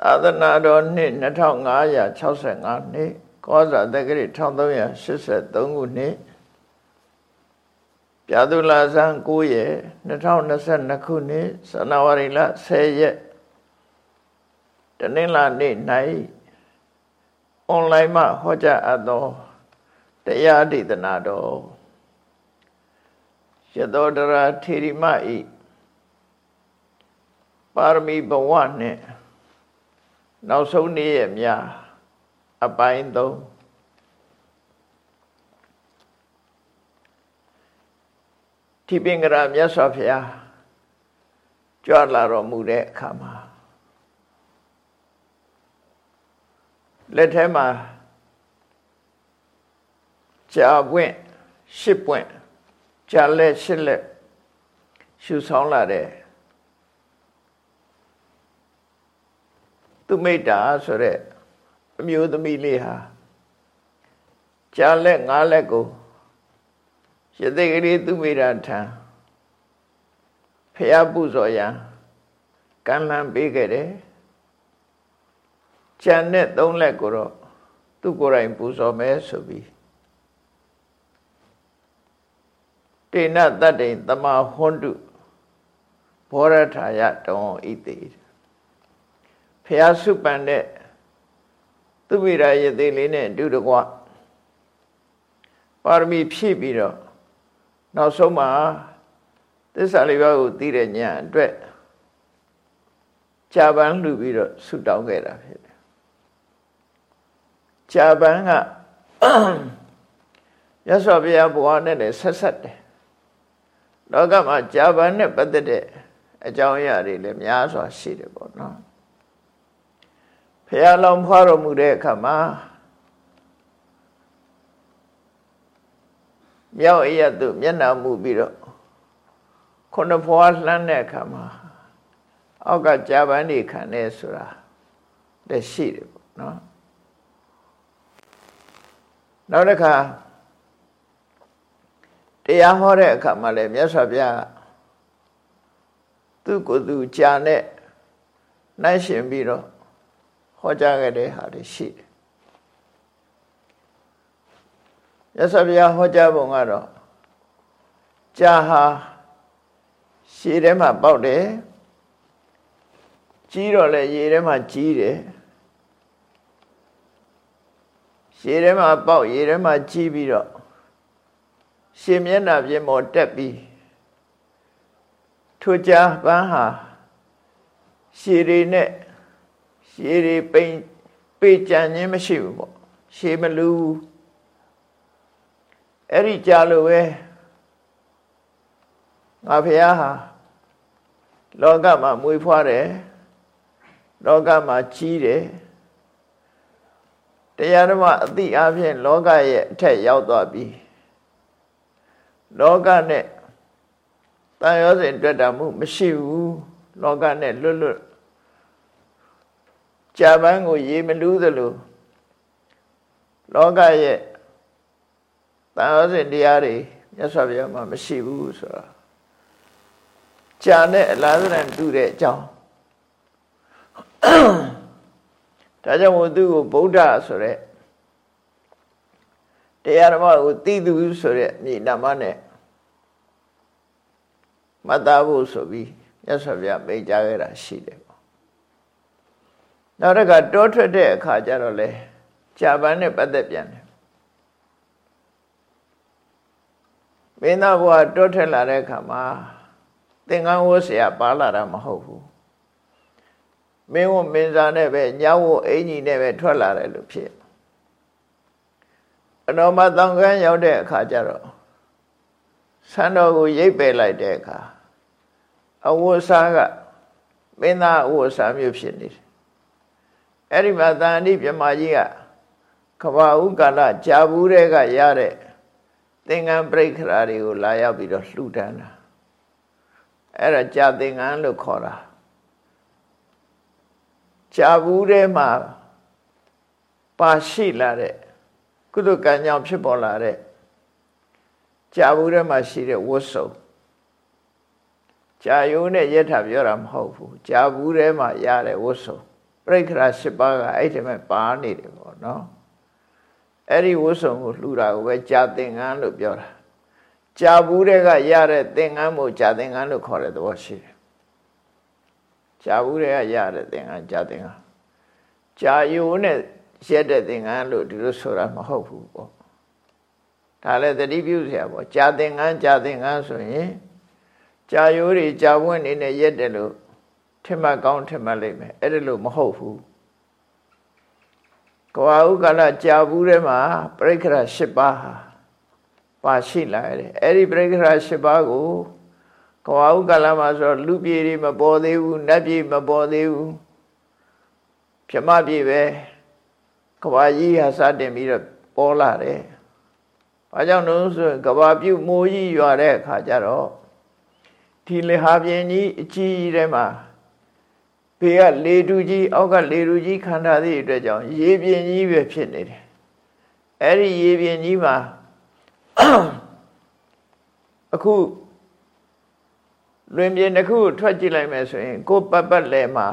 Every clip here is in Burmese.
သာသနာတော်နှစ်2565နှစ်ကောဇာတက္ကရာ1383ခုနှစ်ပြာသူလာဇန်9ရက်2022ခုနှစ်ဇန်နဝါရီလ10ရက်တနင်္လာနေ့၌အွန်လိုင်းမှာဟောကြားအပ်သောတရားဒေသနာတော်ရသောတရာထေရီမဤပါရမီဘဝနှင့် နောက်ဆုံးနေ့ရဲ့များအပိုင်း3တိပင်္ဂရမြတ်စွာဘုရားကြွလာတော်မူတဲ့အခါမှာလက်ထဲမှာကြာပွင့်ရှစ်ပွင့်ကြာလက်ရှစ်လက်ရှုဆောင်လာတဲ့ သူမိတ်တာဆိုတဲ့အမျိုးသမီးလေးဟာကြာလက်ငါးလက်ကိုရသေကလေးသူမိတာထံဖះပူဇော်ရန်ကမ်းလှမ်းပေးခဲ့တယ်ကြံတဲ့သုံးလက်ကိုတော့သူကိုယ်တိုင်ပူဇော်မယ်ဆိုပြီးတေနတတ္တိတမဟွန်တုဘောရထာယတောဣတိ ဖះစုပန်တဲ့သူမိရာယသိလေးနဲ့အတူတကွပါရမီဖြည့်ပြီးတော့နောက်ဆုံးမှာသစ္စာလေးပါးကိုသိတဲ့ဉာဏ်အတွက်ဂျာပန်လှူပြီးတော့ဆုတောင်းခဲ့တာဖြစ်တယ်ဂျာပန်ကရသော်ဘုရားဘဝနဲ့လည်းဆက်ဆက်တယ်လောကမှာဂျာပန်နဲ့ပတ်သက်တဲ့အကြောင်းအရာတွေလည်းများစွာရှိတယ်ပေါ့နော် ဖះလောင်ဖွားတော်မူတဲ့အခါမှာမြောက်အရတုမျက်နှာမူပြီးတော့ခုနှစ်ဖွားလှမ်းတဲ့အခါမှာအောက်ကကြာပန်းနေခံနေဆိုတာလည်းရှိတယ်ပေါ့နော်နောက်တစ်ခါတရားဟောတဲ့အခါမှာလည်းမြတ်စွာဘုရားသူ့ကိုယ်သူကြာနဲ့နှိုင်းရှင်ပြီးတော့ဟော ကြားခဲ့တဲ့ဟာတွေရှိတယ်ရသဗျာဟောကြားပုံကတော့ကြာဟာရှည်ထဲမှာပေါက်တယ်ကြီးတော့လေရေထဲမှာကြီးတယ်ရှည်ထဲမှာပေါက်ရေထဲမှာကြီးပြီးတော့ရှင်မျက်နှာပြင်ပေါ်တက်ပြီးထိုကြာပန်းဟာရှည်တွေနဲ့ ရှည်တွေပိန်ပေကြံခြင်းမရှိဘူးပေါ့ရှည်မလူအဲ့ဒီကြာလို့ပဲငါဖះဟာလောကမှာမွေးဖွားတယ်လောကမှာကြီးတယ်တရားဓမ္မအတိအပြင်လောကရဲ့အထက်ရောက်သွားပြီလောကနဲ့တန်ရောစဉ်တွေ့တာမှုမရှိဘူးလောကနဲ့လွတ်လွတ် ကြာပန်းကိုရေမလူးသလိုလောကရဲ့တန်ရောစဉ်တရားတွေမြတ်စွာဘုရားမှာမရှိဘူးဆိုတာကြာနဲ့အလားတူတူတဲ့အကြောင်းဒါကြောင့်မို့သူ့ကိုဗုဒ္ဓဆိုတဲ့တရားဓမ္မကိုသိသူဆိုတဲ့မြေနာမနဲ့မတ်သားဖို့ဆိုပြီးမြတ်စွာဘုရားမိန့်ကြားခဲ့တာရှိတယ် နောက်တစ်ခါတောထွက်တဲ့အခါကျတော့လေကြာပန်းနဲ့ပတ်သက်ပြန်တယ်မင်းသားဘုရားတောထွက်လာတဲ့အခါမှာသင်္ကန်းဝတ်ဆရာပါလာတာမဟုတ်ဘူးမင်းဝမင်းသားနဲ့ပဲညဝအင်ကြီးနဲ့ပဲထွက်လာတယ်လို့ဖြစ်အနောမသံဃာရောက်တဲ့အခါကျတော့ဆန်တော်ကိုရိပ်ပယ်လိုက်တဲ့အခါအဝတ်စားကမင်းသားအဝတ်စားမျိုးဖြစ်နေတယ် အဲ့ဒီမှာသာဏိပြမကြီးကကဘာဥကာလကြာဘူးတဲ့ကရတဲ့သင်္ကန်းပြိခရာတွေကိုလာရောက်ပြီးတော့လှူဒန်းတာအဲ့ဒါကြာသင်္ကန်းလို့ခေါ်တာကြာဘူးတဲ့မှာပါရှိလာတဲ့ကုသကံကြောင့်ဖြစ်ပေါ်လာတဲ့ကြာဘူးထဲမှာရှိတဲ့ဝတ်စုံကြာယုံနဲ့ယထာပြောတာမဟုတ်ဘူးကြာဘူးထဲမှာရတဲ့ဝတ်စုံ ပြိခရာ၈ပါးကအဲ့ဒီမဲ့ပါနေတယ်ပေါ့နော်အဲ့ဒီဝတ်စုံကိုလှူတာကိုပဲကြာသင်္ကန်းလို့ပြောတာကြာဘူးတဲ့ကရတဲ့သင်္ကန်းမို့ကြာသင်္ကန်းလို့ခေါ်တဲ့သဘောရှိတယ်ကြာဘူးတဲ့ကရတဲ့သင်္ကန်းကြာသင်္ကန်းကြာယိုးနဲ့ရက်တဲ့သင်္ကန်းလို့ဒီလိုဆိုတာမဟုတ်ဘူးပေါ့ဒါလည်းသတိပြုเสียပေါ့ကြာသင်္ကန်းကြာသင်္ကန်းဆိုရင်ကြာယိုးတွေကြာပွင့်နေနဲ့ရက်တယ်လို့ ထင်မှတ်ကောင်းထင်မှတ်လိမ့်မယ်အဲ့ဒါလို့မဟုတ်ဘူးကဝဥကာလကြာဘူးထဲမှာပြိခရ၈ပါးဟာပါရှိလာတယ်အဲ့ဒီပြိခရ၈ပါးကိုကဝဥကာလမှာဆိုလူပြေတွေမပေါ်သေးဘူးနတ်ပြေမပေါ်သေးဘူးပြမပြေပဲကဘာကြီးဟာစတင်ပြီးတော့ပေါ်လာတယ်။ဘာကြောင့်လို့ဆိုရင်ကဘာပြုတ်မိုးကြီးရွာတဲ့အခါကျတော့ဒီလေဟာပြင်းကြီးအကြီးကြီးထဲမှာ ဘေးကလေတူကြီးအောက်ကလေတူကြီးခန္ဓာသည့်အတွက်ကြောင့်ရေပြင်းကြီးပဲဖြစ်နေတယ်။အဲ့ဒီရေပြင်းကြီးမှာအခုလွင်ပြင်းတစ်ခုထွက်ကြည့်လိုက်မယ်ဆိုရင်ကိုပတ်ပတ်လဲမှာ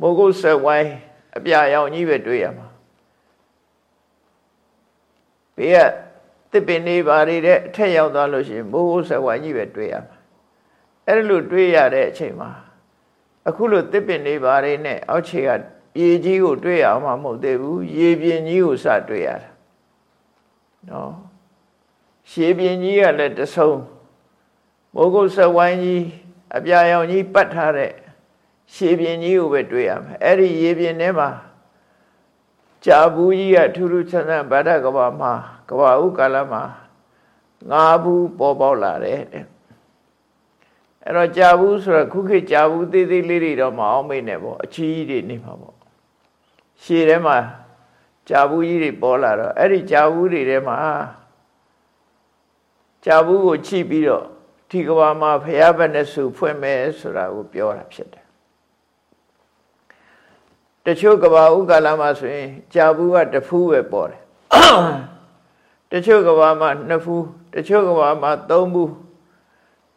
မိုးကုတ်ဆက်ဝိုင်းအပြာရောင်ကြီးပဲတွေ့ရမှာဘေးကတစ်ပင်နေပါတွေတဲ့အထက်ရောက်သွားလို့ရှိရင်မိုးကုတ်ဆက်ဝိုင်းကြီးပဲတွေ့ရမှာအဲ့လိုတွေ့ရတဲ့အချိန်မှာ အခုလိုတစ်ပင်နေပါတွေနဲ့အောက်ခြေကရေကြီးကိုတွေ့ရမှာမဟုတ်သေးဘူးရေပြင်ကြီးကိုစတွေ့ရတာနော်ရှေးပြင်ကြီးကလည်းတဆုံးမိုးကုတ်ဆက်ဝိုင်းကြီးအပြာရောင်ကြီးပတ်ထားတဲ့ရှေပြင်ကြီးကိုပဲတွေ့ရမယ်အဲ့ဒီရေပြင်ထဲမှာကြာဘူးကြီးကထူးထူးဆန်းဆန်းဗဒ္ဒကဘာမှာကဘာဥကာလမှာငါးဘူးပေါ်ပေါက်လာတယ်တဲ့ အဲ့တော့ကြာဘူးဆိုတော့ခုခေတ်ကြာဘူးသေးသေးလေးတွေတော့မအောင်မိနဲ့ပေါ့အချီးတွေနေမှာပေါ့ရှေထဲမှာကြာဘူးကြီးတွေပေါ်လာတော့အဲ့ဒီကြာဘူးတွေထဲမှာကြာဘူးကိုချိပြီးတော့ဒီကဘာမှာဖရာဘက်နဲ့စုဖွင့်မယ်ဆိုတာကိုပြောတာဖြစ်တယ်တချို့ကဘာဥကာလမှာဆိုရင်ကြာဘူးကတဖူးပဲပေါ်တယ်တချို့ကဘာမှာနှစ်ဖူးတချို့ကဘာမှာသုံးဖူး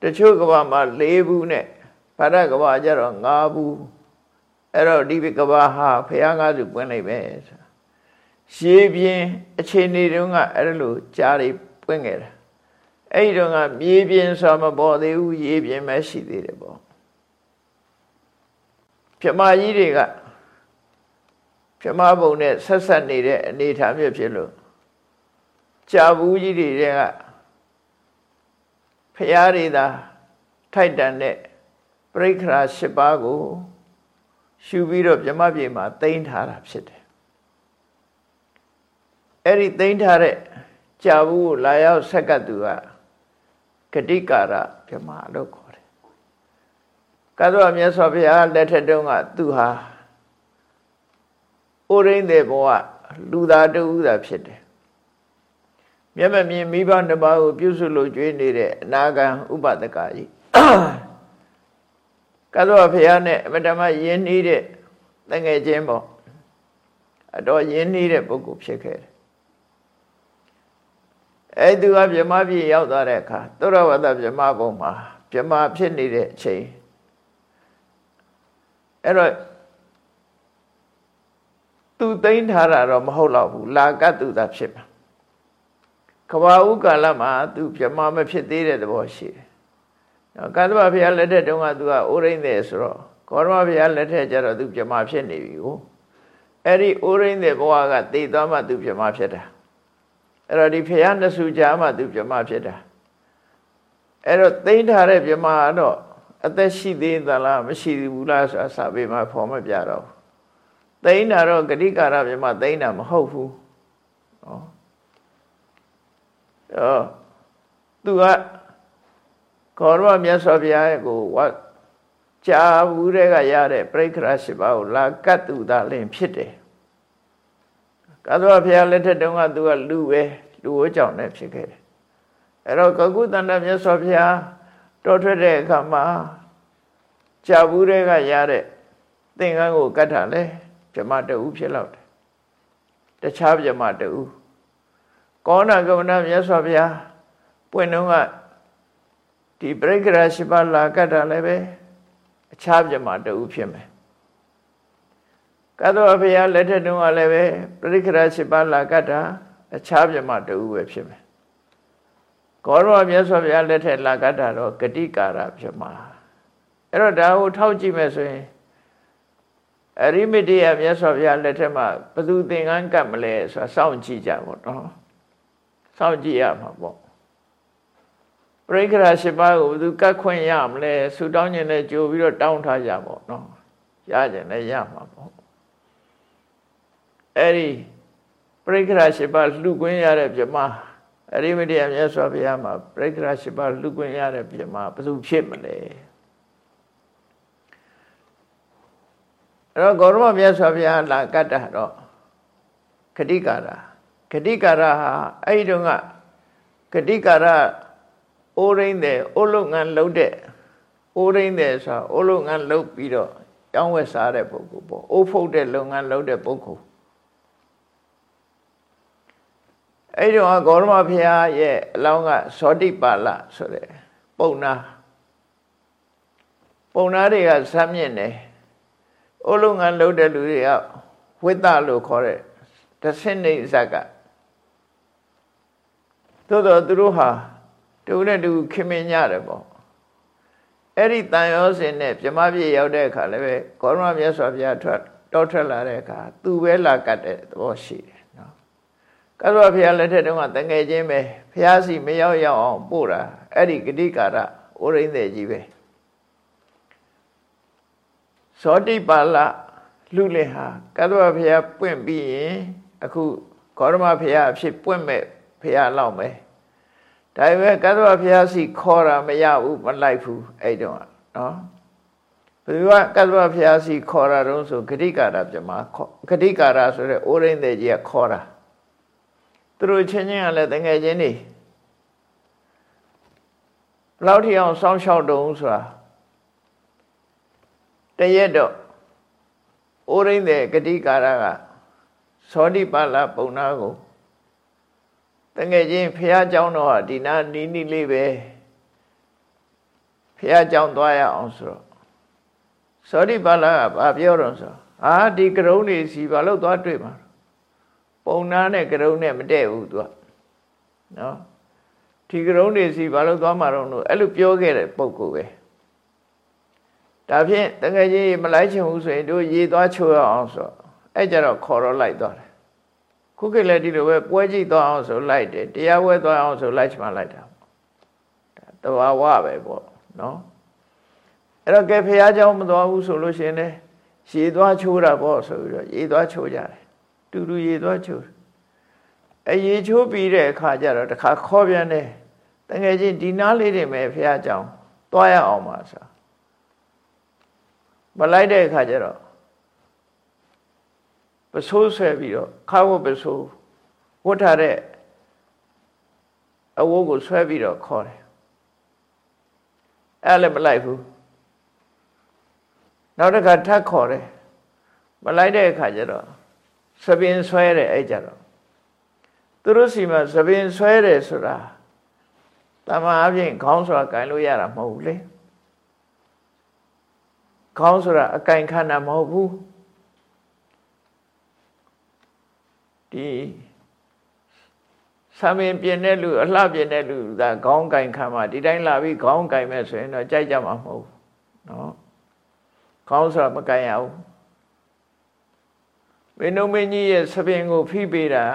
တချို့ကဘာမှာလေးဖူးနဲ့ဗရကဘာကျတော့ငါးဖူးအဲ့တော့ဒီကဘာဟာဖះငါးစုပွင့်လိုက်ပဲဆိုရှေးပြင်းအခြေအနေတုန်းကအဲ့လိုကြားတွေပွင့်ခဲ့တာအဲ့ဒီတော့ကမြေပြင်းဆိုမပေါ်သေးဘူးရေပြင်းပဲရှိသေးတယ်ပေါ့ပြမကြီးတွေကပြမဘုံနဲ့ဆက်ဆက်နေတဲ့အနေအထားမျိုးဖြစ်လို့ကြာဘူးကြီးတွေက ဖရာတွေသာထိုက်တန်တဲ့ပြိခရာ၈ပါးကိုရှုပြီးတော့ပြမပြေမှာသိမ့်ထားတာဖြစ်တယ်အဲ့ဒီသိမ့်ထားတဲ့ကြာဘူးကိုလာရောက်ဆက်ကတ်သူကဂတိကာရပြမလို့ခေါ်တယ်ကသောမြတ်စွာဘုရားလက်ထက်တုန်းကသူဟာအိုရင်းတဲ့ဘဝလူသားတူသာဖြစ်တယ် မျက်မမြင်မိဘနှစ်ပါးကိုပြုစုလို့ကျွေးနေတဲ့အနာဂံဥပဒကကြီးကသောဖះနဲ့အမတမယဉ်နှီးတဲ့တငယ်ချင်းပေါ့အတော်ယဉ်နှီးတဲ့ပုဂ္ဂိုလ်ဖြစ်ခဲ့တယ်အဲ့သူကဗြဟ္မပြည်ရောက်သွားတဲ့အခါသုရဝတ္တဗြဟ္မဘုံမှာဗြဟ္မဖြစ်နေတဲ့အချိန်အဲ့တော့သူသိမ့်ထားတာတော့မဟုတ်တော့ဘူးလာကတ်သူသာဖြစ်မှာ ကဘာဥကာလမှာသူပြမမဖြစ်သေးတဲ့သဘောရှိတယ်။ကာသမဘုရားလက်ထက်တုန်းကသူကအိုရင်းတယ်ဆိုတော့ကောရမဘုရားလက်ထက်ကျတော့သူပြမဖြစ်နေပြီကိုအဲ့ဒီအိုရင်းတဲ့ဘဝကသိသွားမှသူပြမဖြစ်တာအဲ့တော့ဒီဘုရားနှစုကြားမှသူပြမဖြစ်တာအဲ့တော့သိမ့်ထားတဲ့ပြမကတော့အသက်ရှိသေးသလားမရှိဘူးလားဆိုတာစာပေမှာဖော်မပြတော့ဘူးသိမ့်တာတော့ဂတိကာရပြမသိမ့်တာမဟုတ်ဘူးနော် အော်သူကခေါ်တော့မြတ်စွာဘုရားကိုဝတ်ကြာဘူးတဲ့ကရတဲ့ပြိခရာရှိပါကိုလာကတ်သူသာလင်ဖြစ်တယ်ကသောဘုရားလက်ထက်တုန်းကသူကလူပဲလူဝကြောင့်လည်းဖြစ်ခဲ့တယ်အဲ့တော့ကကုတန္တမြတ်စွာဘုရားတော်ထွက်တဲ့အခါမှာကြာဘူးတဲ့ကရတဲ့သင်္ကန်းကိုကတ်တာလဲဗြဟ္မတူဖြစ်လောက်တယ်တခြားဗြဟ္မတူ ကောဏကမဏမြတ်စွာဘုရားပွင့်တော့ကဒီပရိက္ခရာရှိပါလာကတ်တာလည်းပဲအခြားဗြဟ္မတူဖြစ်မယ်ကတ္တဝဘုရားလက်ထက်တုန်းကလည်းပဲပရိက္ခရရှိပါလာကတ္တာအခြားပြမတူပဲဖြစ်မယ်ကောရောမြတ်စွာဘုရားလက်ထက်လာကတ္တာတော့ဂတိကာရပြမအဲ့တော့ဒါကိုထောက်ကြည့်မယ်ဆိုရင်အရိမတိယမြတ်စွာဘုရားလက်ထက်မှာဘသူသင်္ကန်းကတ်မလဲဆိုတာစောင့်ကြည့်ကြပါတော့ စောင့်ကြည့်ရမှာပေါ့ပရိက္ခရာရှိပါးကိုဘသူကတ်ခွင့်ရမလဲဆူတောင်းခြင်းနဲ့ကြိုပြီးတော့တောင်းထားကြပေါ့နော်ရခြင်းလည်းရမှာပေါ့အဲ့ဒီပရိက္ခရာရှိပါးလှူခွင့်ရတဲ့ပြမအရိမတိယမြတ်စွာဘုရားမှာပရိက္ခရာရှိပါးလှူခွင့်ရတဲ့ပြမဘသူဖြစ်မလဲအဲ့တော့ဂေါရမမြတ်စွာဘုရားလာကတ္တတော့ခတိကာရ ခတိကာရဟာအဲ့ဒီတော့ကခတိကာရအိုးရင်းတဲ့အိုးလုပ်ငန်းလုပ်တဲ့အိုးရင်းတဲ့ဆိုတာအိုးလုပ်ငန်းလုပ်ပြီးတော့တောင်းဝက်စားတဲ့ပုဂ္ဂိုလ်ပေါ့အိုးဖုတ်တဲ့လုပ်ငန်းလုပ်တဲ့ပုဂ္ဂိုလ်အဲ့ဒီတော့ဂေါရမဘုရားရဲ့အလောင်းကဇောတိပါဠဆိုတဲ့ပုံနာပုံနာတွေကဇမ်းမြင့်တယ်အိုးလုံးငန်းလုပ်တဲ့လူတွေကဝိတ္တလို့ခေါ်တဲ့တဆင့်နေဇက်က သို့တော့သူတို့ဟာတူနဲ့တူခင်မင်ညတယ်ပေါ့အဲ့ဒီတန်ရောစင်နဲ့ပြမပြည့်ရောက်တဲ့အခါလည်းပဲကောရမမြတ်စွာဘုရားထွက်တောထွက်လာတဲ့အခါသူပဲလာကတ်တဲ့သဘောရှိတယ်နော်ကသောဘုရားလက်ထက်တုန်းကတငယ်ချင်းပဲဘုရားစီမရောက်ရောက်အောင်ပို့တာအဲ့ဒီဂတိကာရဩရိမ့်တဲ့ကြီးပဲဇောတိပါဠလူလင်ဟာကတ္တဝဘုရားပွင့်ပြီးရင်အခုဂေါရမဘုရားအဖြစ်ပွင့်မဲ့ ဘုရားလောက်မယ်ဒါပေမဲ့ကတ္တဝဘုရားစီခေါ်တာမရဘူးမလိုက်ဘူးအဲ့တုန်းကနော်ဘယ်သူကကတ္တဝဘုရားစီခေါ်တာတုံးဆိုဂတိကာရပြမဂတိကာရဆိုတဲ့အိုးရင်းတဲ့ကြီးကခေါ်တာသူတို့ချင်းချင်းကလည်းတငယ်ချင်းနေဘယ်လောက်ထိအောင်စောင့်ရှောက်တုံးဆိုတာတရက်တော့အိုးရင်းတဲ့ဂတိကာရကသောတိပါဠပုံနာကို တငယ်ချင်းဖះเจ้าတော်ဟာဒီနာနီးနီးလေးပဲဖះเจ้าသွားရအောင်ဆိုတော့သောတိပါဠကဘာပြောတော့ဆိုအာဒီကရုံးနေစီဘာလို့သွားတွေ့မှာပုံနာနဲ့ကရုံးနဲ့မတည့်ဘူးသူကနော်ဒီကရုံးနေစီဘာလို့သွားမှာတော့လို့အဲ့လိုပြောခဲ့တဲ့ပုံကိုပဲဒါဖြင့်တကယ်ကြီးမလိုက်ချင်ဘူးဆိုရင်တို့ရေသွားချိုးရအောင်ဆိုအဲ့ကြတော့ခေါ်တော့လိုက်သွားတယ် ခုခေတ်လည်းဒီလိုပဲပွဲကြည့်သွားအောင်ဆိုလိုက်တယ်တရားဝဲသွားအောင်ဆိုလိုက်ချမှလိုက်တာတဘာဝပဲပေါ့နော်အဲ့တော့ကဲဖះเจ้าမသွားဘူးဆိုလို့ရှိရင်လည်းရေသွားချိုးတာပေါ့ဆိုပြီးတော့ရေသွားချိုးကြတယ်တူတူရေသွားချိုးအရေချိုးပြီးတဲ့အခါကျတော့တခါခေါ်ပြန်တယ်တကယ်ချင်းဒီနားလေးတွေပဲဖះเจ้าသွားရအောင်ပါဆိုမလိုက်တဲ့အခါကျတော့ ပစိုးဆွဲပြီးတော့ခါဝတ်ပစိုးဝတ်ထားတဲ့အဝိုးကိုဆွဲပြီးတော့ခေါ်တယ်အဲ့လည်းမလိုက်ဘူးနောက်တစ်ခါထပ်ခေါ်တယ်မလိုက်တဲ့အခါကျတော့သပင်ဆွဲတယ်အဲ့ကြတော့သူတို့စီမှာသပင်ဆွဲတယ်ဆိုတာတမန်အပြင်ခေါင်းဆိုတာကင်လို့ရတာမဟုတ်ဘူးလေခေါင်းဆိုတာအကင်ခန္ဓာမဟုတ်ဘူး ဒီသမင်ပြင်တဲ့လူအလှပြင်တဲ့လူသာခေါင်းကင်ခံမှာဒီတိုင်းလာပြီးခေါင်းကင်မဲ့ဆိုရင်တော့ကြိုက်ကြမှာမဟုတ်ဘူးနော်ခေါင်းဆိုတာမကင်ရဘူးမင်းတို့မင်းကြီးရဲ့သပင်ကိုဖိပေးတာ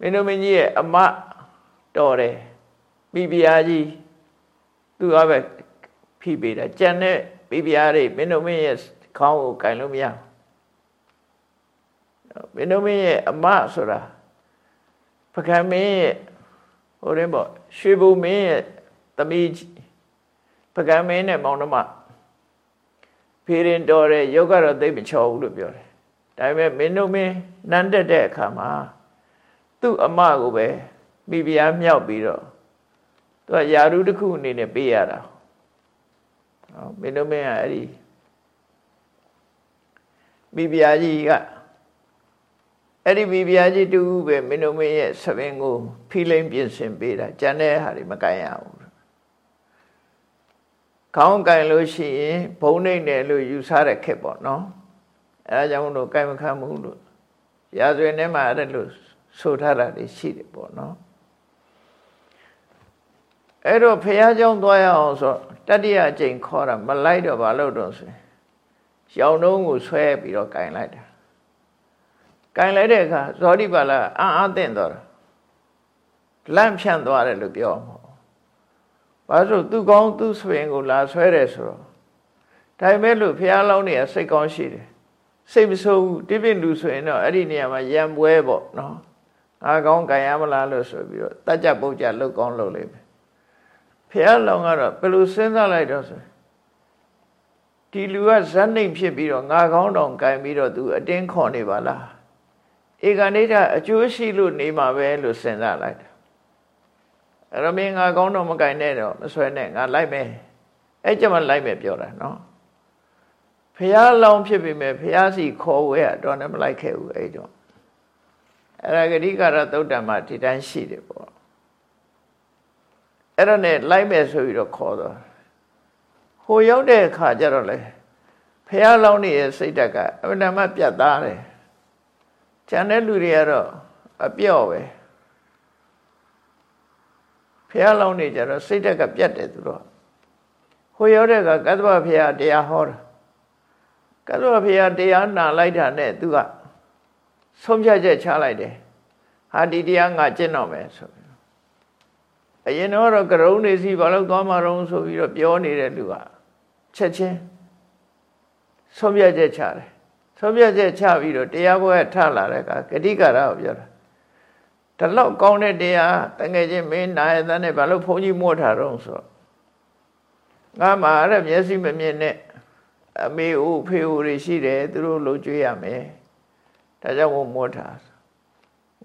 မင်းတို့မင်းကြီးရဲ့အမတော်တယ်မိဖုရားကြီးသူကပဲဖိပေးတာကြံတဲ့မိဖုရားတွေမင်းတို့မင်းရဲ့ ခေါင်းကိုကင်လို့မရမင်းတို့မင်းရဲ့အမဆိုတာပကံမင်းရဲ့ဟိုရင်ပေါ့ရွှေဘုံမင်းရဲ့သမီးပကံမင်းနဲ့မောင်နှမဖေရင်တော်တဲ့ယောဂတော့သိမချော်ဘူးလို့ပြောတယ်ဒါပေမဲ့မင်းတို့မင်းနန်းတက်တဲ့အခါမှာသူ့အမကိုပဲမိဖုရားမြောက်ပြီးတော့သူကယာရုတစ်ခုအနေနဲ့ပေးရတာဟောမင်းတို့မင်းကအဲ့ဒီ မိဖုရားကြီးကအဲ့ဒီမိဖုရားကြီးတူပဲမင်းတို့မင်းရဲ့သဘင်ကိုဖိလိမ့်ပြင်ဆင်ပေးတာကျန်တဲ့ဟာတွေမကန်ရဘူး ခေါင်းကင်လို့ရှိရင်ဘုံနေတယ်လို့ယူဆတဲ့ခက်ပေါ့နော်အဲဒါကြောင့်မလို့ကင်မခံမှုလို့ရာဇဝင်ထဲမှာအဲ့လိုဆိုထားတာတွေရှိတယ်ပေါ့နော်အဲ့တော့ဖះเจ้าသွားရအောင်ဆိုတတိယအကြိမ်ခေါ်တာမလိုက်တော့ဘာလို့တော့ဆိုရင် ရောင်တုံးကိုဆွဲပြီးတော့ကင်လိုက်တာကင်လိုက်တဲ့အခါဇောတိပါဠအံ့အားသင့်သွားတာလန့်ဖြန့်သွားတယ်လို့ပြောမှာဘာလို့သူကောင်းသူဆွေင်ကိုလာဆွဲတယ်ဆိုတော့ဒါပေမဲ့လို့ဖះလောင်းနေစိတ်ကောင်းရှိတယ်စိတ်မဆိုးဘူးတိပိလူဆိုရင်တော့အဲ့ဒီနေရာမှာရံပွဲပေါ့နော်ငါကောင်းကံရမလားလို့ဆိုပြီးတော့တတ်ကြပုတ်ကြလှုပ်ကောင်းလှုပ်လိမ့်မယ်ဖះလောင်းကတော့ဘယ်လိုစဉ်းစားလိုက်တော့ဆို ဒီလူကဇက်နှိမ်ဖြစ်ပြီးတော့ငါကောင်းတောင်ကံပြီးတော့သူအတင်းခေါ်နေပါလားဧကနိဋ္ဌအကျိုးရှိလို့နေမှာပဲလို့စဉ်းစားလိုက်တယ်အဲ့တော့မင်းငါကောင်းတော့မကင်နဲ့တော့မဆွဲနဲ့ငါလိုက်မယ်အဲ့ကြမှာလိုက်မယ်ပြောတာနော်ဖះလောင်ဖြစ်ပြီမဲ့ဖះစီခေါ်ဝဲတော့လည်းမလိုက်ခဲ့ဘူးအဲ့တော့အဲ့ဒါဂတိကာရသုတ်တံမှာဒီတိုင်းရှိတယ်ပေါ့အဲ့တော့ ਨੇ လိုက်မယ်ဆိုပြီးတော့ခေါ်တော့ ဟိုရောက်တဲ့အခါကျတော့လေဖះလောင်နေရဲ့စိတ်ဓာတ်ကအမှန်တမ်းပြတ်သားတယ်ကျန်တဲ့လူတွေကတော့အပြော့ပဲဖះလောင်းနေကြတော့စိတ်တက်ကပြတ်တယ်သူတော့ဟိုရောက်တဲ့ကကတ္တဗဖះတရားဟောတာကတ္တဗဖះတရားနာလိုက်တာနဲ့သူကဆုံးဖြတ်ချက်ချလိုက်တယ်ဟာဒီတရားငါကျင့်တော့မယ်ဆိုပြီးအရင်တော့ကရုံးနေစီဘာလို့သွားမှာတော့ဆိုပြီးတော့ပြောနေတဲ့လူက ချက်ချင်းဆုံးဖြတ်ချက်ချတယ်ဆုံးဖြတ်ချက်ချပြီးတော့တရားပွဲထလာတဲ့ကဂတိကာရကိုပြောတာဒီလောက်ကောင်းတဲ့တရားတငယ်ချင်းမင်းနာရတဲ့နဲ့ဘာလို့ဘုန်းကြီးမို့ထားတော့ဆိုတော့ငါမှာအဲ့မျက်စိမမြင်နဲ့အမေဦးဖေဦးတွေရှိတယ်သူတို့လှုပ်ကြွေးရမယ်ဒါကြောင့်မို့မို့ထား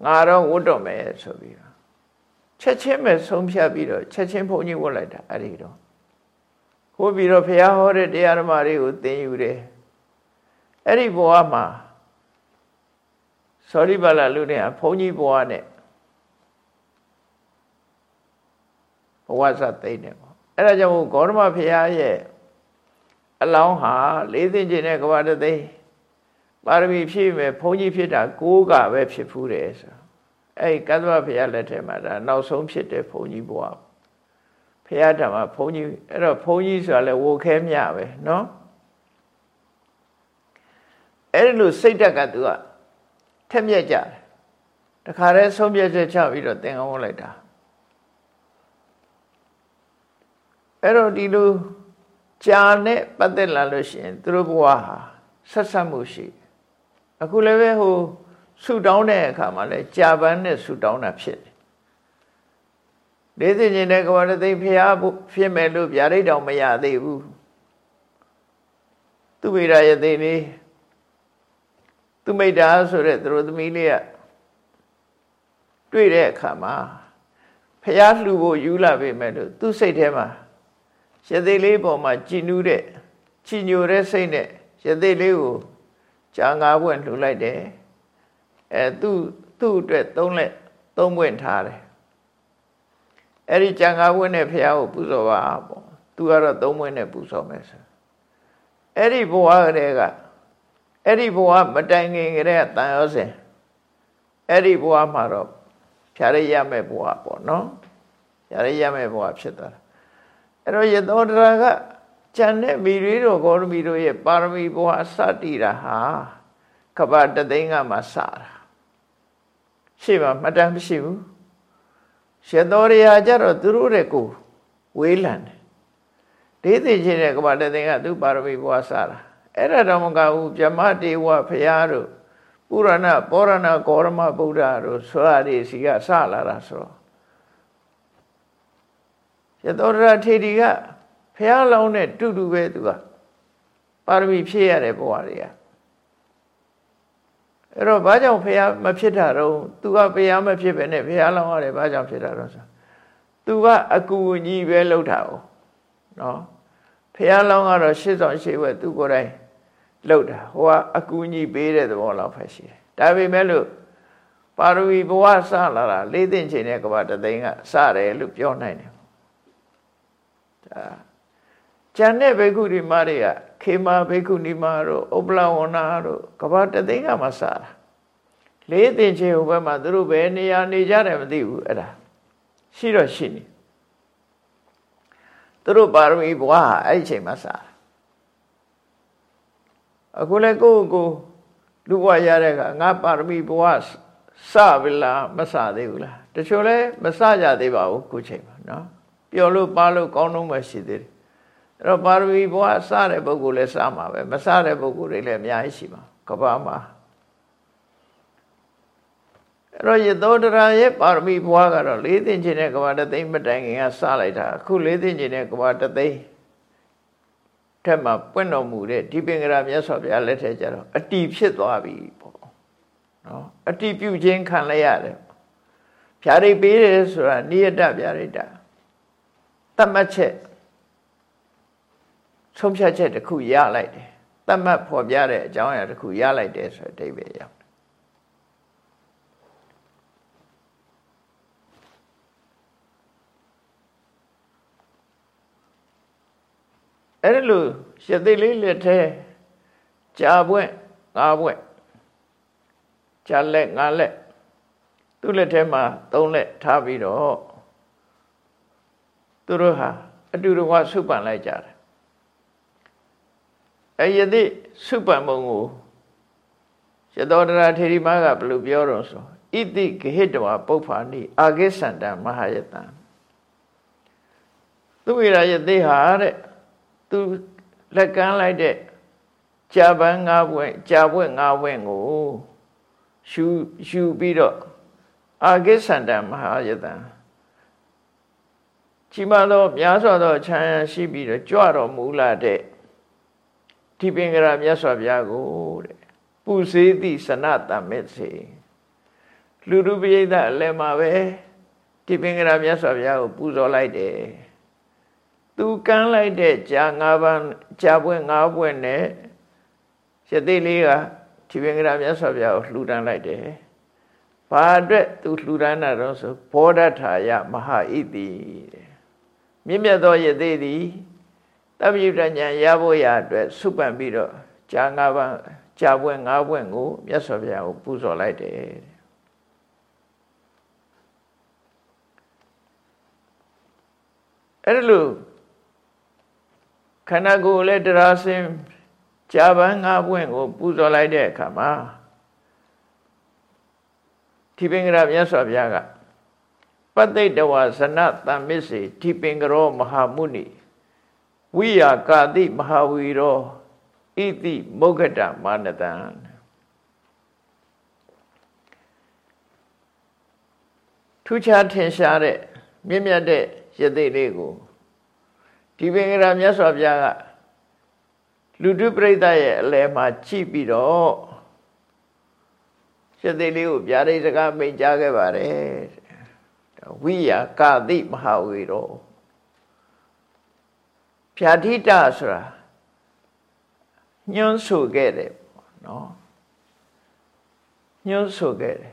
ငါတော့ဝတ်တော့မယ်ဆိုပြီးတော့ချက်ချင်းပဲဆုံးဖြတ်ပြီးတော့ချက်ချင်းဘုန်းကြီးဝတ်လိုက်တာအဲ့ဒီတော့ ဟိုပြီးတော့ဘုရားဟောတဲ့တရားဓမ္မတွေကိုသင်ယူတယ်အဲ့ဒီဘဝမှာစောရိပါဠလူတွေကဘုန်းကြီးဘဝနဲ့ဘဝစသိမ့်တယ်ပေါ့အဲ့ဒါကြောင့်ဂေါရမဘုရားရဲ့အလောင်းဟာလေးသိင်ကျင်တဲ့ကဘာတသိပါရမီဖြည့်မဲ့ဘုန်းကြီးဖြစ်တာကိုးကပဲဖြစ်ဖူးတယ်ဆိုအဲ့ဒီကသဗ္ဗဘုရားလက်ထက်မှာဒါနောက်ဆုံးဖြစ်တဲ့ဘုန်းကြီးဘဝ ဘုရားဓမ္မဘုန်းကြီးအဲ့တော့ဘုန်းကြီးဆိုတာလဲဝိုခဲမြပဲเนาะအဲ့ဒီလိုစိတ်တက်ကသူကထက်မြက်ကြတယ်တခါတည်းဆုံးဖြတ်ချက်ချပြီးတော့သင်္ကန်းဝတ်လိုက်တာအဲ့တော့ဒီလိုကြာနဲ့ပတ်သက်လာလို့ရှိရင်သူတို့ဘဝဟာဆက်ဆက်မှုရှိအခုလည်းပဲဟိုဆူတောင်းတဲ့အခါမှာလဲကြာပန်းနဲ့ဆူတောင်းတာဖြစ်တယ် လေးသိခြင်းတဲ့ကဝရသိဖျားဖြစ်မယ်လို့ဗျာဒိတ်တောင်မရသေးဘူးသူမိရာယသိလေးသူမိတာဆိုတဲ့သူတို့သမီးလေးကတွေ့တဲ့အခါမှာဖျားလှူဖို့ယူလာပေမဲ့လို့သူ့စိတ်ထဲမှာရသေးလေးပေါ်မှာကြည်နူးတဲ့ချီညိုတဲ့စိတ်နဲ့ရသေးလေးကိုကြာငါးပွင့်လှူလိုက်တယ်အဲသူ့သူ့အတွက်သုံးလက်သုံးပွင့်ထားတယ် အဲ့ဒီကြာငါးပွင့်နဲ့ဖះကိုပူဇော်ပါပေါ့သူကတော့သုံးပွင့်နဲ့ပူဇော်မယ်ဆိုအဲ့ဒီဘဝကလေးကအဲ့ဒီဘဝမတိုင်ခင်ကလေးကတန်ရောစဉ်အဲ့ဒီဘဝမှာတော့ဖြာရရမဲ့ဘဝပေါ့နော်ဖြာရရမဲ့ဘဝဖြစ်သွားတာအဲ့တော့ယသောတရာကကျန်တဲ့မိရီတို့ဂေါရမီတို့ရဲ့ပါရမီဘဝစတည်တာဟာကပတသိန်းကမှစတာရှေ့မှာမတမ်းမရှိဘူး ယသောတရာကြတော့သူတို့တဲ့ကိုဝေးလံတယ်ဒေသိချင်းတဲ့ကပတသိန်းကသူပါရမီဘဝစတာအဲ့ဒါတော့မကဘူးဗြဟ္မတေဝဖရာတို့ပုရဏပောရဏဂေါရမဗုဒ္ဓတို့ဆွာရီစီကစလာတာဆိုတော့ရသောတရထေတီကဖះလောင်းနဲ့တူတူပဲသူကပါရမီဖြည့်ရတဲ့ဘဝတွေက အဲ့တော့ဘာကြောင့်ဖះမဖြစ်တာတော့သူကဖះမဖြစ်ပဲနဲ့ဖះလောင်းရတယ်ဘာကြောင့်ဖြစ်တာတော့ဆိုသူကအကူအညီပဲလှုပ်တာ哦နော်ဖះလောင်းကတော့ရှစ်ဆောင်ရှစ်ဝက်သူကိုယ်တိုင်လှုပ်တာဟိုကအကူအညီပေးတဲ့သဘောလောက်ပဲရှိတယ်ဒါပေမဲ့လို့ပါရမီဘဝစလာတာလေးသိင်ချိန်တဲ့ကဘာတသိန်းကစတယ်လို့ပြောနိုင်တယ်ဒါ ကျန်တဲ့ဘိက္ခုဒီမတွေကခေမာဘိက္ခုနီမတို့ဥပလဝဏတို့ကဘာတသိန်းကမှစားတာလေးသင်္ချေဟိုဘက်မှာသူတို့ဘယ်နေရာနေကြတယ်မသိဘူးအဲ့ဒါရှိတော့ရှိနေသူတို့ပါရမီဘွားအဲ့ဒီချိန်မှာစားတာအခုလည်းကိုယ့်ကိုလူဘွားရတဲ့ကငါပါရမီဘွားစပြီလားမစသေးဘူးလားတချို့လည်းမစကြသေးပါဘူးခုချိန်မှာနော်ပျော်လို့ပါလို့ကောင်းတော့မှရှိသေးတယ် အဲ့တော့ပါရမီဘွားစတဲ့ပုဂ္ဂိုလ်လည်းစမှာပဲမစတဲ့ပုဂ္ဂိုလ်တွေလည်းအများကြီးရှိမှာကဘာမှာအဲ့တော့ယသောတရာရဲ့ပါရမီဘွားကတော့လေးသိင်ခြင်းနဲ့ကဘာတသိမ့်မတိုင်ခင်ကစလိုက်တာအခုလေးသိင်ခြင်းနဲ့ကဘာတသိမ့်ထက်မှာပွင့်တော်မူတဲ့ဒီပင်ကရာမြတ်စွာဘုရားလက်ထက်ကျတော့အတီဖြစ်သွားပြီပေါ့နော်အတီပြုခြင်းခံလိုက်ရတယ်ဖြာရိတ်ပေးတယ်ဆိုတာနိယတဖြာရိတ်တာတတ်မှတ်ချက် ဆုံးဖြတ်ချက်တစ်ခုရလိုက်တယ်တတ်မှတ်ဖော်ပြတဲ့အကြောင်းအရာတစ်ခုရလိုက်တယ်ဆိုတဲ့အဓိပ္ပာယ်ရောက်အဲ့လိုရသိလေးလက်ထဲကြာပွင့်ငါးပွင့်ကြာလက်ငါးလက်သူ့လက်ထဲမှာသုံးလက်ထားပြီးတော့သူတို့ဟာအတူတကွဆုပန်လိုက်ကြတယ် အဲ့ယသိဆုပန်ပုံကိုရသောတရာထေရီမကဘယ်လိုပြောတော့ဆိုဣတိဂဟိတဝပုပ္ဖာနိအာဂိသန္တမဟာယတံသူဝိရယသိဟာတဲ့သူလက်ကမ်းလိုက်တဲ့ကြာပန်း၅ဘွဲ့ကြာဘွဲ့၅ဘွဲ့ကိုရှူရှူပြီးတော့အာဂိသန္တမဟာယတံကြီးမားသောများစွာသောခြံရရှိပြီးတော့ကြွတော်မူလာတဲ့ ဒီပင်ကရာမြတ်စွာဘုရားကိုတဲ့ပူစေသည့်စနတမစ်စေလူလူပိဋကအလယ်မှာပဲဒီပင်ကရာမြတ်စွာဘုရားကိုပူဇော်လိုက်တယ်သူကမ်းလိုက်တဲ့ကြာ၅ပါးကြာပွဲ၅ပွဲနဲ့ရသေးလေးကဒီပင်ကရာမြတ်စွာဘုရားကိုလှူဒန်းလိုက်တယ်။ဘာအတွက်သူလှူဒန်းတာတော့ဆိုဘောဓထာယမဟာဣတိတဲ့မြင့်မြတ်သောရသေးသည် တပ္ပိဋ္ဌဉာဏ်ရဖို့ရအတွက်ဆုပန်ပြီးတော့ကြာ၅ပါးကြာပွဲ၅ပွဲကိုမြတ်စွာဘုရားကိုပူဇော်လိုက်တယ်အဲ့လိုခန္ဓာကိုယ်လည်းတရားစင်ကြာပန်းငါးပွင့်ကိုပူဇော်လိုက်တဲ့အခါမှာဒီပင်္ဂရမြတ်စွာဘုရားကပဋိတဝဇနတမ္မစ္စေဒီပင်္ဂရောမဟာမုနိ ဝိယာကာတိမဟာဝီရောဣတိမုဂ္ဂတမာနတံထူးခြားထင်ရှားတဲ့မြင့်မြတ်တဲ့ယသိလေးကိုဒီပင်ကရာမြတ်စွာဘုရားကလူတုပရိသတ်ရဲ့အလယ်မှာကြည့်ပြီးတော့ရှစ်သိလေးကိုဗျာဒိတ်စကားမိန့်ကြားခဲ့ပါတယ်ဝိယာကာတိမဟာဝေရော ဖြာတိတဆိုတာညွှန်းဆိုခဲ့တယ်ပေါ့နော်ညွှန်းဆိုခဲ့တယ်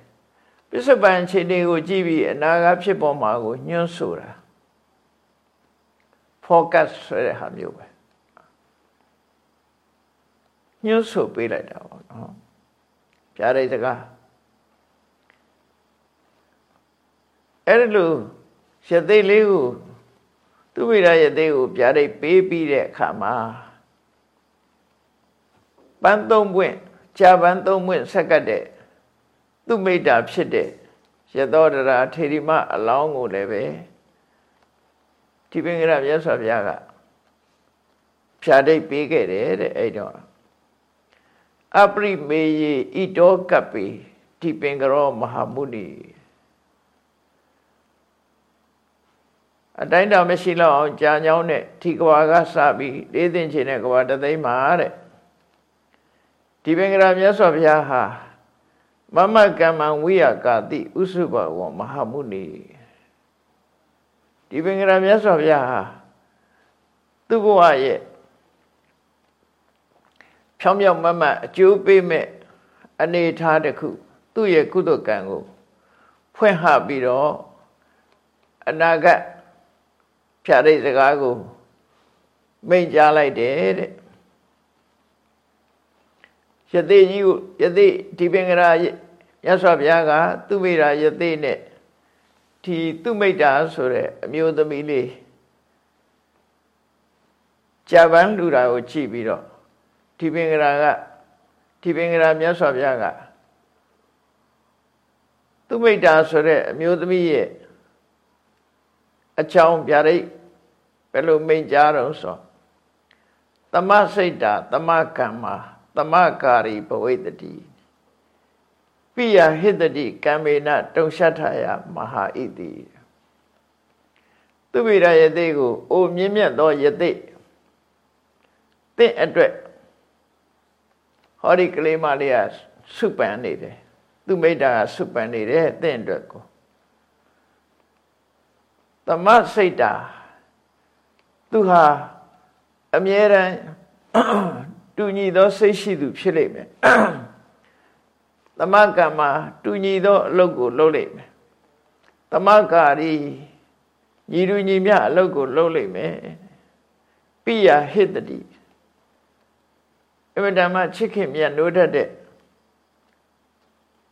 ပစ္စုပန်ခြေတွေကိုကြည့်ပြီးအနာဂတ်ဖြစ်ပေါ်မှာကိုညွှန်းဆိုတာ focus ဆိုတဲ့ဟာမျိုးပဲညှို့ဆိုပေးလိုက်တာပေါ့နော်ပြားတဲ့စကားအဲ့လိုရသေးလေးကို သူမိရရသေးကိုပြားတဲ့ပေးပြီးတဲ့အခါမှာပန်းသုံးပွင့်ကြာပန်းသုံးပွင့်ဆက်ကတ်တဲ့သူမိတ်တာဖြစ်တဲ့ရသောတရာထေရီမအလောင်းကိုလည်းပဲဒီပင်ကရမြတ်စွာဘုရားကဖြာဒိတ်ပေးခဲ့တယ်တဲ့အဲ့တော့အပရိမေယေဣတောကပိဒီပင်ကရောမဟာမုနိ အတိုင်းတော်မရှိတော့အောင်ကြာညောင်းတဲ့ဒီကဘာကစပြီးလေးသိင်ချင်တဲ့ကဘာတသိမ့်မှာတဲ့ဒီပင်ကရမြတ်စွာဘုရားဟာမမကမ္မံဝိယကာတိဥစုဘဝမဟာမုနိဒီပင်ကရာမြတ်စွာဘုရားဟာသူ့ဘဝရဲ့ဖြောင်းမြောက်မတ်မတ်အကျိုးပေးမဲ့အနေထားတစ်ခု သူ့ရဲ့ကုသကံကို ဖွင့်ဟပြီးတော့အနာဂတ် ဖြာရိတ်စကားကိုမိန့်ကြားလိုက်တယ်တဲ့ယသိကြီးကိုယသိဒီပင်္ဂရာရသော်ဘုရားကသူမိတာယသိနဲ့ဒီသူမိတ်တာဆိုတဲ့အမျိုးသမီးလေးဂျပန်လူတာကိုကြည့်ပြီးတော့ဒီပင်္ဂရာကဒီပင်္ဂရာမြတ်စွာဘုရားကသူမိတ်တာဆိုတဲ့အမျိုးသမီးရဲ့ အချောင်းဗျာဒိတ်ဘယ်လိုမိန့်ကြားတော့ဆိုသမစိတ်တာသမကမ္မာသမကာရီဘဝိတတိပိယဟိတတိကံမေနတုံရှထယမဟာဣတိသူဝိရယသိကိုအိုမြင့်မြတ်သောယသိတင့်အတွက်ဟောဒီကလေးမလေးကစုပန်နေတယ်သူမိတ္တာကစုပန်နေတယ်တင့်အတွက်ကို သမစိတ်တာသူဟာအမြဲတမ်းတူညီသောစိတ်ရှိသူဖြစ်လိမ့်မယ်သမကမ္မတူညီသောအလုပ်ကိုလုပ်လိမ့်မယ်သမကာရီညီတူညီမျှအလုပ်ကိုလုပ်လိမ့်မယ်ပိယဟိတတိအမတမချစ်ခင်မြတ်နိုးတတ်တဲ့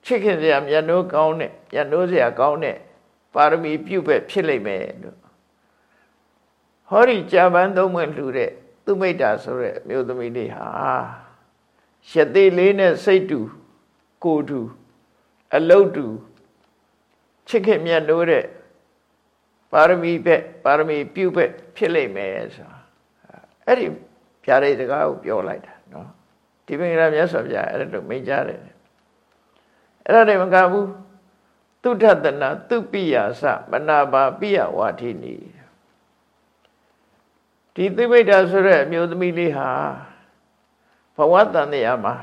ချစ်ခင်စရာမြတ်နိုးကောင်းတဲ့မြတ်နိုးစရာကောင်းတဲ့ ပါရမီပြုပဲဖြစ်လိမ့်မယ်လို့ဟောဒီကြာပန်းသုံးမလှူတဲ့သူမိတ်တာဆိုတဲ့အမျိုးသမီးလေးဟာရသေးလေးနဲ့စိတ်တူကိုတူအလုတ်တူချစ်ခင်မြတ်လို့တဲ့ပါရမီပဲပါရမီပြုပဲဖြစ်လိမ့်မယ်ဆိုတာအဲ့ဒီဖြာရိတ်တကားကိုပြောလိုက်တာနော်ဒီပင်ရမြတ်စွာဘုရားအဲ့ဒါလိုမိန့်ကြားတယ်အဲ့ဒါတွေမကဘူး သုထတနာသူပိယသမနာပါပိယဝါထိနီဒီသိမိတ်တာဆိုတဲ့အမျိုးသမီးလေးဟာဘဝတန်တရားမှာ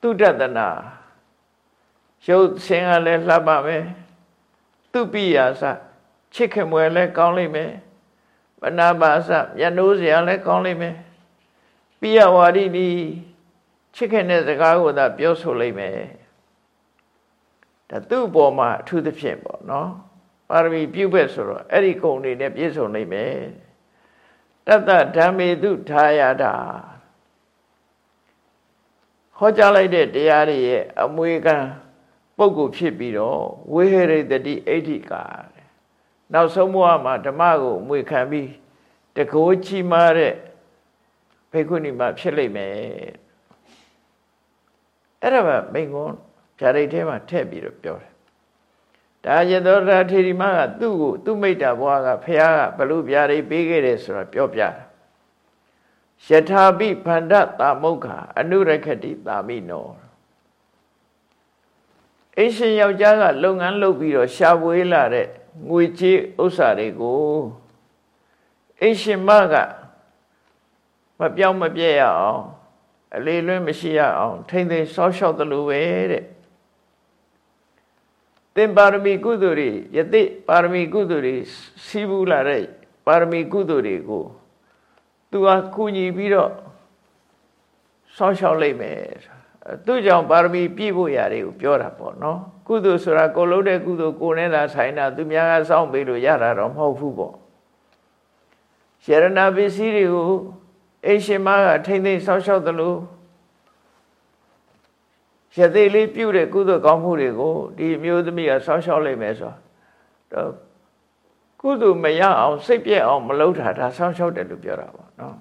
သူတတနာရုပ်ဆင်းကလည်းလှပမယ်သူပိယာစချစ်ခင်မွယ်လည်းကောင်းလိမ့်မယ်မနာပါစမျက်နှိုးစရာလည်းကောင်းလိမ့်မယ်ပိယဝါဒိနီချစ်ခင်တဲ့စကားကိုသာပြောဆိုလိမ့်မယ် ဒါသူ့ဘောမှာအထူးသဖြင့်ပေါ့နော်ပါရမီပြုဘက်ဆိုတော့အဲ့ဒီကုံတွေနဲ့ပြည့်စုံနိုင်မယ်တတ္တဓမ္မေတုထာယတာဟောကြားလိုက်တဲ့တရားတွေရဲ့အမွေခံပုဂ္ဂိုလ်ဖြစ်ပြီးတော့ဝိဟရိတတိအဋ္ဌိကာနောက်ဆုံးဘဝမှာဓမ္မကိုအမွေခံပြီးတကိုးချီမာတဲ့ဘိက္ခုနီမဖြစ်လိမ့်မယ်အဲ့ဒါပဲမိန်ကွန်း ဖြာရိတ်ထဲမှာထည့်ပြီးတော့ပြောတယ်ဒါရသောရာထေရီမကသူ့ကိုသူ့မိတ္တာဘွားကဖះကဘလူပြာရိပေးခဲ့တယ်ဆိုတာပြောပြတာယထာပိဗန္ဒတာမုခာအနုရခတိတာမိနောအရှင်ယောက်ျားကလုပ်ငန်းလုပ်ပြီးတော့ရှာဖွေလာတဲ့ငွေကြေးဥစ္စာတွေကိုအရှင်မကမပြောင်းမပြည့်ရအောင်အလေးလွှဲမရှိရအောင် ထိမ့်သိမ်းစောက်ရှောက်သလိုပဲတဲ့ သင်ပါရမီကုသိုလ်တွေယသိပါရမီကုသိုလ်တွေစီးပူးလာတဲ့ပါရမီကုသိုလ်တွေကိုသူကကူညီပြီးတော့စောင့်ရှောက်လိုက်မယ်သူကြောင့်ပါရမီပြည့်ဖို့ရာတွေကိုပြောတာပေါ့နော်ကုသိုလ်ဆိုတာကိုလုံးတဲ့ကုသိုလ်ကိုနဲ့သာဆိုင်တာသူများကစောင့်ပေးလို့ရတာတော့မဟုတ်ဘူးပေါ့ရဏပစ္စည်းတွေကိုအိရှင်မကထိမ့်သိမ့်စောင့်ရှောက်သလို ရသေးလေးပြုတဲ့ကုသိုလ်ကောင်းမှုတွေကိုဒီမျိုးသမီးကဆောင်းရှောက်လိုက်မယ်ဆိုတော့ကုသိုလ်မရအောင်စိတ်ပြည့်အောင်မလုပ်တာဒါဆောင်းရှောက်တယ်လို့ပြောတာပေါ့နော်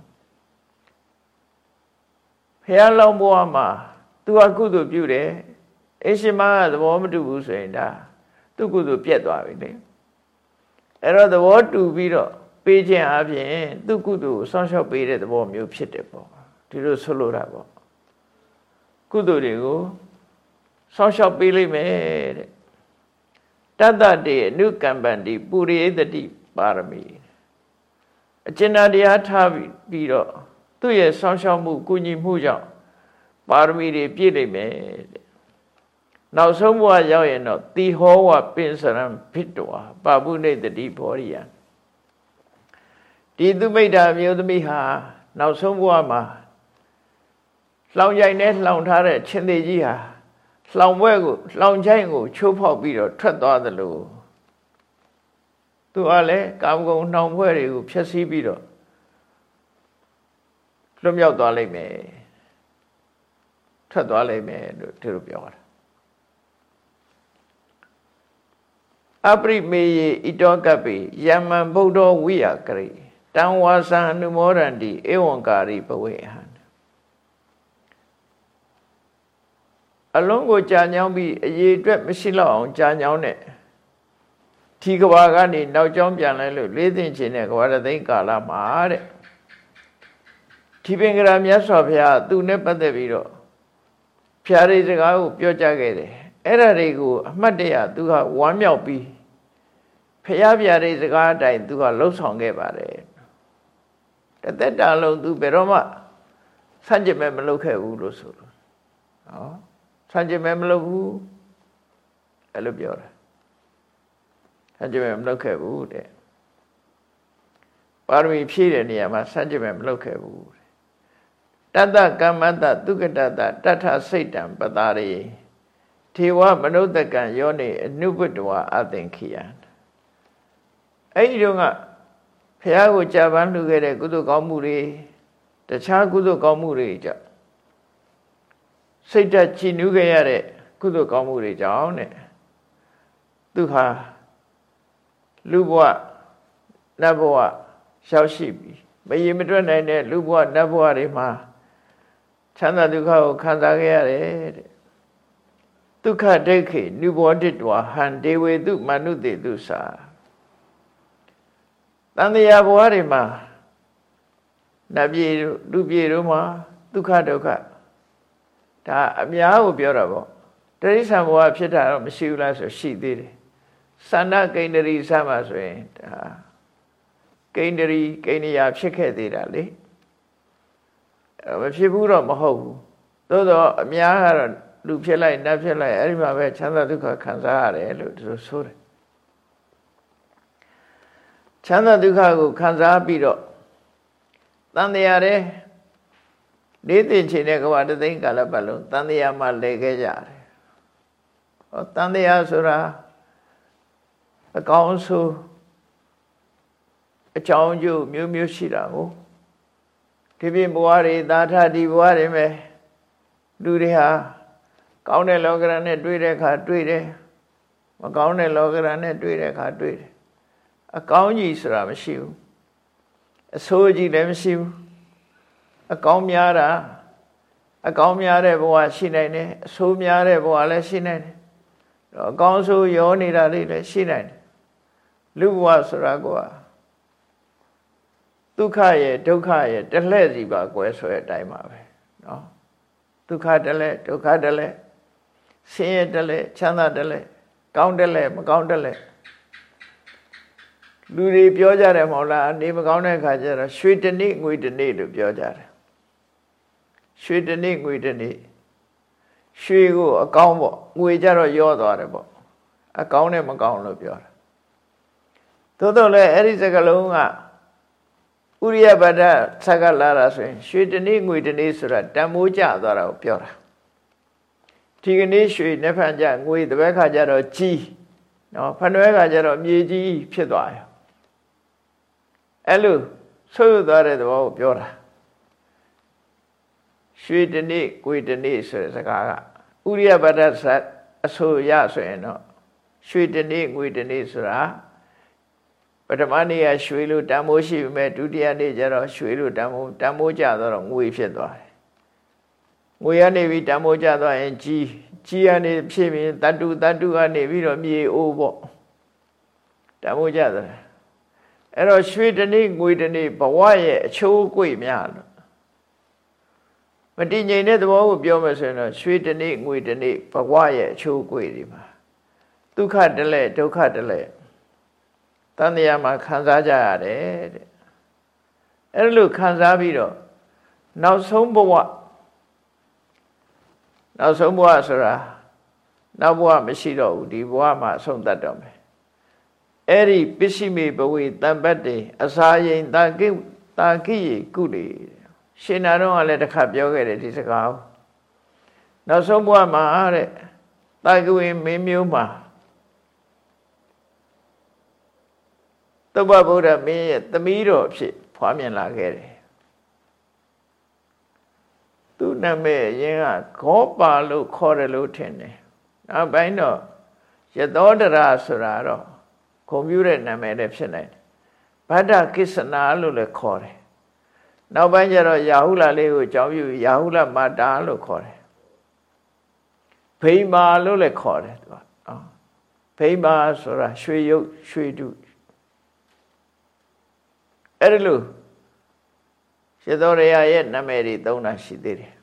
ဖះလောင်းဘဝမှာသူကကုသိုလ်ပြုတယ်အရှင်မကသဘောမတူဘူးဆိုရင်ဒါသူကုသိုလ်ပြတ်သွားပြီလေအဲ့တော့သဘောတူပြီးတော့ပေးခြင်းအပြင်သူကုသိုလ်ကိုဆောင်းရှောက်ပေးတဲ့သဘောမျိုးဖြစ်တယ်ပေါ့ဒီလိုဆိုလိုတာပေါ့ ကုသိုလ်တွေကိုဆောင်းလျှောက်ပေးလိမ့်မယ်တဲ့တတ္တတေအနုကမ္ပန္တိပုရိယတတိပါရမီအကျဉ်းတရားထားပြီးတော့သူ့ရဲ့ဆောင်းလျှောက်မှုကုညီမှုကြောင့်ပါရမီတွေပြည့်လိမ့်မယ်တဲ့နောက်ဆုံးဘဝရောက်ရင်တော့တိဟောဝပင်စရံဖြစ်တော်ပါပုနေတတိဘောရိယဒီသူမိတ်တာမျိုးသမီးဟာနောက်ဆုံးဘဝမှာ လောင်ကြိုင်နဲ့လောင်ထားတဲ့ချင်းသေးကြီးဟာလောင်ဘွဲကိုလောင်ချိုင်ကို ချိုးဖောက်ပြီးတော့ထွက်သွားသလိုသူကလည်းကာမဂုဏ်နှောင်ဘွဲတွေကိုဖျက်ဆီးပြီးတော့လွတ်မြောက်သွားလိမ့်မယ်ထွက်သွားလိမ့်မယ်လို့သူတို့ပြောတာအပရိမေယေဣတောကပိယမံဗုဒ္ဓဝိယကရိတံဝါသံအနုမောဒန္တိဧဝံကာရိဘဝေဟံ အလုံးကိုကြာညောင်းပြီးအရေးအတွက်မရှိတော့အောင်ကြာညောင်းတဲ့ဒီကဘာကနေနောက်ကျောင်းပြန်လဲလို့လေးသိင်ချင်းတဲ့ကဘာတသိန်းကာလမှာတဲ့ဒီပင်ကရာမြတ်စွာဘုရားသူနဲ့ပတ်သက်ပြီးတော့ဖျားရိစကားကိုပြောကြားခဲ့တယ်အဲ့ဒါတွေကိုအမှတ်တရသူကဝမ်းမြောက်ပြီးဖျားပြရိစကားအတိုင်းသူကလှုပ်ဆောင်ခဲ့ပါတယ်တသက်တာလုံးသူဘယ်တော့မှဆန့်ကျင်မဲ့မလုပ်ခဲ့ဘူးလို့ဆိုလို့ဟော ဆန့်ကျင်မဲ့မလုပ်ဘူးအဲ့လိုပြောတယ်ဆန့်ကျင်မဲ့မလုပ်ခဲ့ဘူးတဲ့ပါရမီဖြည့်တဲ့နေရာမှာဆန့်ကျင်မဲ့မလုပ်ခဲ့ဘူးတတ္တကမ္မတ္တသုကတတ္တတထစိတ်တံပတာရေထေဝမနုဿကံယောနေအနုပတ္တဝအသင်္ခိယအဲ့ဒီတော့ကဘုရားကိုကြာပန်းလှူခဲ့တဲ့ကုသိုလ်ကောင်းမှုတွေတခြားကုသိုလ်ကောင်းမှုတွေကြောင့် စိတ်ဓာတ်ကြည်နူးခဲ့ရတဲ့ကုသိုလ်ကောင်းမှုတွေကြောင့်တဲ့သူဟာလူဘဝနတ်ဘဝရောက်ရှိပြီမရေမတွက်နိုင်တဲ့လူဘဝနတ်ဘဝတွေမှာချမ်းသာဒုက္ခကိုခံစားခဲ့ရတယ်တဲ့ဒုက္ခဒိဋ္ဌိနုဘောတိတဝဟံဒေဝေတုမနုတေတုစာတန်တရားဘဝတွေမှာနတ်ပြည်လူပြည်တို့မှာဒုက္ခဒုက္ခ ဒါအများကိုပြောတာပေါ့တရိစ္ဆာန်ဘဝဖြစ်တာတော့မရှိဘူးလားဆိုရှိသေးတယ်သန္နကိန္ဒရီစမှာဆိုရင်ဒါကိန္ဒရီကိန္ဒရာဖြစ်ခဲ့သေးတာလေမဖြစ်ဘူးတော့မဟုတ်ဘူးသို့တော့အများကတော့လူဖြစ်လိုက်နတ်ဖြစ်လိုက်အဲ့ဒီမှာပဲချမ်းသာဒုက္ခခံစားရတယ်လို့သူဆိုတယ်ချမ်းသာဒုက္ခကိုခံစားပြီးတော့တန်တရားတဲ့ လေးသိချင်းတဲ့ကဘာတသိန်းကာလပတ်လုံးတန်တရားမှာလဲခဲ့ကြတယ်ဟောတန်တရားဆိုတာအကောင်းဆိုအကြောင်းကျိုးမျိုးမျိုးရှိတာကိုဒီပြင်ဘဝတွေသာထဒီဘဝတွေမဲ့လူတွေဟာကောင်းတဲ့လောကရန်နဲ့တွေ့တဲ့အခါတွေ့တယ်မကောင်းတဲ့လောကရန်နဲ့တွေ့တဲ့အခါတွေ့တယ်အကောင်းကြီးဆိုတာမရှိဘူးအဆိုးကြီးလည်းမရှိဘူး အကောင်းများတာအကောင်းများတဲ့ဘဝရှိနိုင်တယ်အဆိုးများတဲ့ဘဝလည်းရှိနိုင်တယ်အကောင်းဆိုးရောနေတာလေးလည်းရှိနိုင်တယ်လူဘဝဆိုတာကဒုက္ခရဲ့ဒုက္ခရဲ့တလှဲ့စီပါကွယ်ဆိုတဲ့အတိုင်းပါပဲเนาะဒုက္ခတလှဲ့ဒုက္ခတလှဲ့ဆင်းရဲတလှဲ့ချမ်းသာတလှဲ့ကောင်းတလှဲ့မကောင်းတလှဲ့လူတွေပြောကြတယ်မဟုတ်လားအနေမကောင်းတဲ့အခါကျတော့ရွှေတနည်းငွေတနည်းလို့ပြောကြတယ် ရွှေတနည်းငွေတနည်းရွှေကိုအကောင်းပေါ့ငွေကြတော့ရောသွားတယ်ပေါ့အကောင်းနဲ့မကောင်းလို့ပြောတာသို့တော့လည်းအဲ့ဒီစကလုံးကဥရိယပဒဆက်ကလာတာဆိုရင်ရွှေတနည်းငွေတနည်းဆိုတာတန်မိုးကျသွားတာကိုပြောတာဒီကနေ့ရွှေနှစ်ဖန်ကျငွေတပည့်ခါကျတော့ကြီးနော်ဖန်တွဲခါကျတော့မြေကြီးဖြစ်သွားရောအဲ့လိုဆွေးသွားတဲ့သဘောကိုပြောတာ ရွှေတနေ့ကိုယ်တနေ့ဆိုတဲ့စကားကဥရိယပဒသအဆိုရဆိုရင်တော့ရွှေတနေ့ငွေတနေ့ဆိုတာပထမနေ့ကရွှေလို့တန်မိုးရှိပေမဲ့ဒုတိယနေ့ကျတော့ရွှေလို့တန်မိုးတန်မိုးကျတော့ငွေဖြစ်သွားတယ်ငွေကနေပြီးတန်မိုးကျသွားရင်ကြီးကြီးကနေဖြစ်ပြီးတတ္တုတတ္တုကနေပြီးတော့မြေအိုးပေါ့တန်မိုးကျသွားတယ်အဲ့တော့ရွှေတနေ့ငွေတနေ့ဘဝရဲ့အချိုးအကွေ့များလို့ မတည်ငြိမ်တဲ့သဘောကိုပြောမယ်ဆိုရင်တော့ရွှေတနေ့ငွေတနေ့ဘဝရဲ့အချိုးအကွေ့တွေမှာဒုက္ခတလဲဒုက္ခတလဲတန်တရားမှာခံစားကြရတယ်တဲ့အဲ့လိုခံစားပြီးတော့နောက်ဆုံးဘဝနောက်ဆုံးဘဝဆိုတာနောက်ဘဝမရှိတော့ဘူးဒီဘဝမှာအဆုံးသတ်တော့မယ်အဲ့ဒီပစ္စည်းမေဘဝေတံပတ်တေအစာရင်တာကိတာကိယကုလေ ရှင်နာတော့ကလည်းတစ်ခါပြောခဲ့တယ်ဒီစကားနောက်ဆုံးဘဝမှာတဲ့တာကဝေမင်းမျိုးမှာသုဘဗုဒ္ဓမင်းရဲ့သမီးတော်ဖြစ်ဖွားမြင်လာခဲ့တယ်နာမည်အရင်ကဂောပါလို့ခေါ်တယ်လို့ထင်တယ်နောက်ပိုင်းတော့ယသောတရာဆိုတာတော့ဂုံပြူတဲ့နာမည်လည်းဖြစ်နိုင်တယ်ဗဒ္ဒကိစ္စနာလို့လည်းခေါ်တယ် နောက်ပိုင်းကျတော့ယာဟုလလေးကိုကြောင်းပြယာဟုလမတ္တာလို့ခေါ်တယ်ဗိမာလို့လည်းခေါ်တယ်သူကနော်ဗိမာဆိုတာရွှေရုပ်ရွှေတုအဲ့ဒါလို့ရှသောရယရဲ့နာမည်တွေသုံးတာရှိသေးတယ်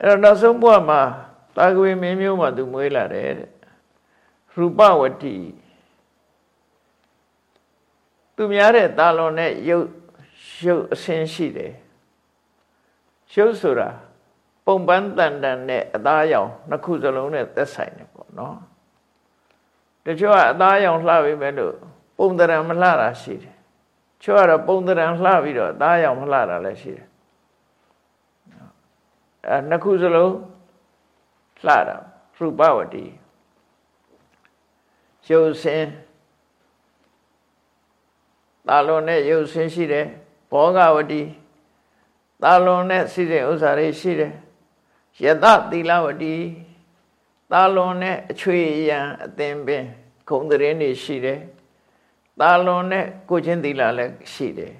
အဲ့တော့နောက်ဆုံးဘုရားမှာတာကွေမင်းမျိုးမှာသူမွေးလာတယ်တဲ့ရူပဝတိသူများတဲ့တာလွန်နဲ့ရုပ် ရုပ်အစင်းရှိတယ်ရုပ်ဆိုတာပုံပန်းတန်တန်နဲ့အသားရောင်နှစ်ခုစလုံးနဲ့သက်ဆိုင်တယ်ပေါ့နော်တချို့ကအသားရောင်လှပြီမဲ့လို့ပုံတရံမလှတာရှိတယ်ချို့ကတော့ပုံတရံလှပြီးတော့အသားရောင်မလှတာလည်းရှိတယ်အဲနှစ်ခုစလုံးလှတာရူပဝတီရုပ်စင်းတာလွန်နဲ့ရုပ်စင်းရှိတယ် ဘောဂဝတီတာလွန်နဲ့စီစဉ်ဥစ္စာတွေရှိတယ်ယတသီလဝတီတာလွန်နဲ့အချွေရန်အသင်ပင်ဂုံတရင်တွေရှိတယ်တာလွန်နဲ့ကိုချင်းသီလလည်းရှိတယ်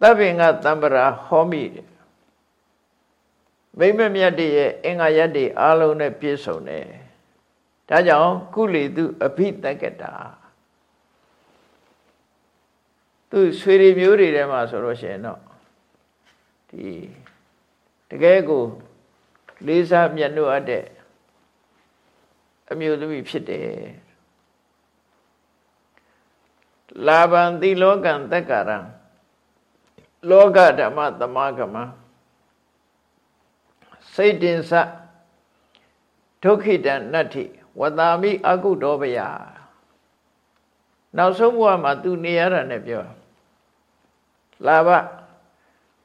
တပ်ပင်ကတံပရာဟောမိတယ်မိမမြတ်တည်းရဲ့အင်္ဂါရက်တွေအားလုံးနဲ့ပြည့်စုံတယ်ဒါကြောင့်ကုလီတုအဘိတက္ကတာ သူဆွေတွေမျိုးတွေထဲမှာဆိုလို့ရှိရင်တော့ဒီတကယ်ကိုလေးစားမြတ်လို့အပ်တဲ့အမျိုးသမီးဖြစ်တယ်လာဘံတိလောကံတက္ကရံလောကဓမ္မသမဂမစိတ်တင်စဒုက္ခိတနတ္ထိဝတာမိအကုတောပယနောက်ဆုံးဘဝမှာသူနေရတာနဲ့ပြော လာဘ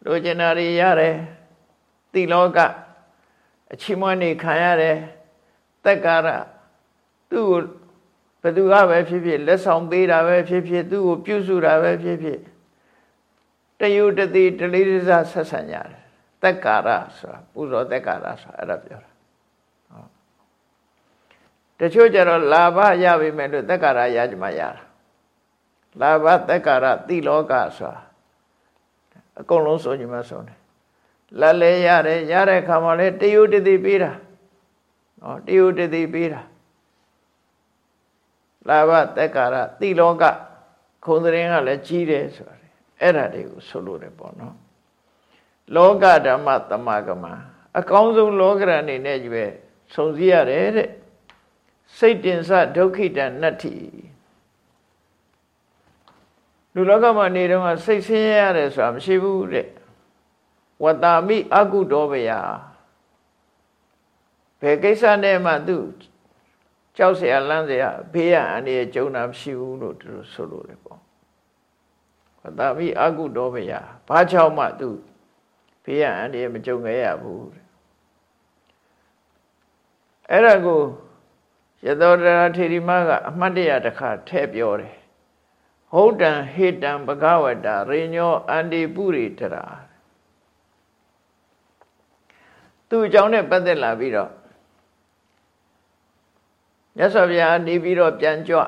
လိုချင်တာတွေရတယ်တိလောကအချီးမွမ်းနေခံရတယ်တက်ကာရသူ့ကိုဘယ်သူကပဲဖြစ်ဖြစ်လက်ဆောင်ပေးတာပဲဖြစ်ဖြစ်သူ့ကိုပြုစုတာပဲဖြစ်ဖြစ်တယုတတိတလေးစားဆက်ဆံရတယ်တက်ကာရဆိုတာပူဇော်တက်ကာရဆိုတာအဲ့ဒါပြောတာတချို့ကျတော့လာဘရပြီမဲ့လို့တက်ကာရရကြမှာရတာလာဘတက်ကာရတိလောကဆိုတာ အကုန်လုံးဆိုညီမဆုံးတယ်လက်လဲရတယ်ရတဲ့ခါမှလဲတယုတတိပေးတာနော်တယုတတိပေးတာလာဘတက်ကာရတိလောကခုံသတင်းကလည်းကြီးတယ်ဆိုတာအဲ့ဒါတွေကိုဆိုလို့တယ်ပေါ့နော်လောကဓမ္မတမကမအကောင်းဆုံးလောကရအနေနဲ့ကြီးပဲဆုံစည်းရတယ်တဲ့စိတ်တင်စဒုက္ခိတနတ္ထိ လူလောကမှာနေတော့စိတ်ဆင်းရဲရတယ်ဆိုတာမရှိဘူးတဲ့ဝတ္တာမိအကုတောဘယဘယ်ကိစ္စနဲ့မှသူကြောက်เสียလန့်เสียဘေးရန်အနေကြုံတာမရှိဘူးလို့သူဆိုလို့လေပေါ့ဝတ္တာမိအကုတောဘယဘာကြောင့်မှသူဘေးရန်အနေမကြုံခဲ့ရဘူးတဲ့အဲ့ဒါကိုရသောတရာထေရီမကအမှတ်တရတစ်ခါထည့်ပြောတယ် ဟုတ်တံဟေတံဘဂဝတာရိညောအန္တိပုရိတရာသူ့အကြောင်းနဲ့ပတ်သက်လာပြီးတော့မြတ်စွာဘုရားနေပြီးတော့ပြန်ကြွ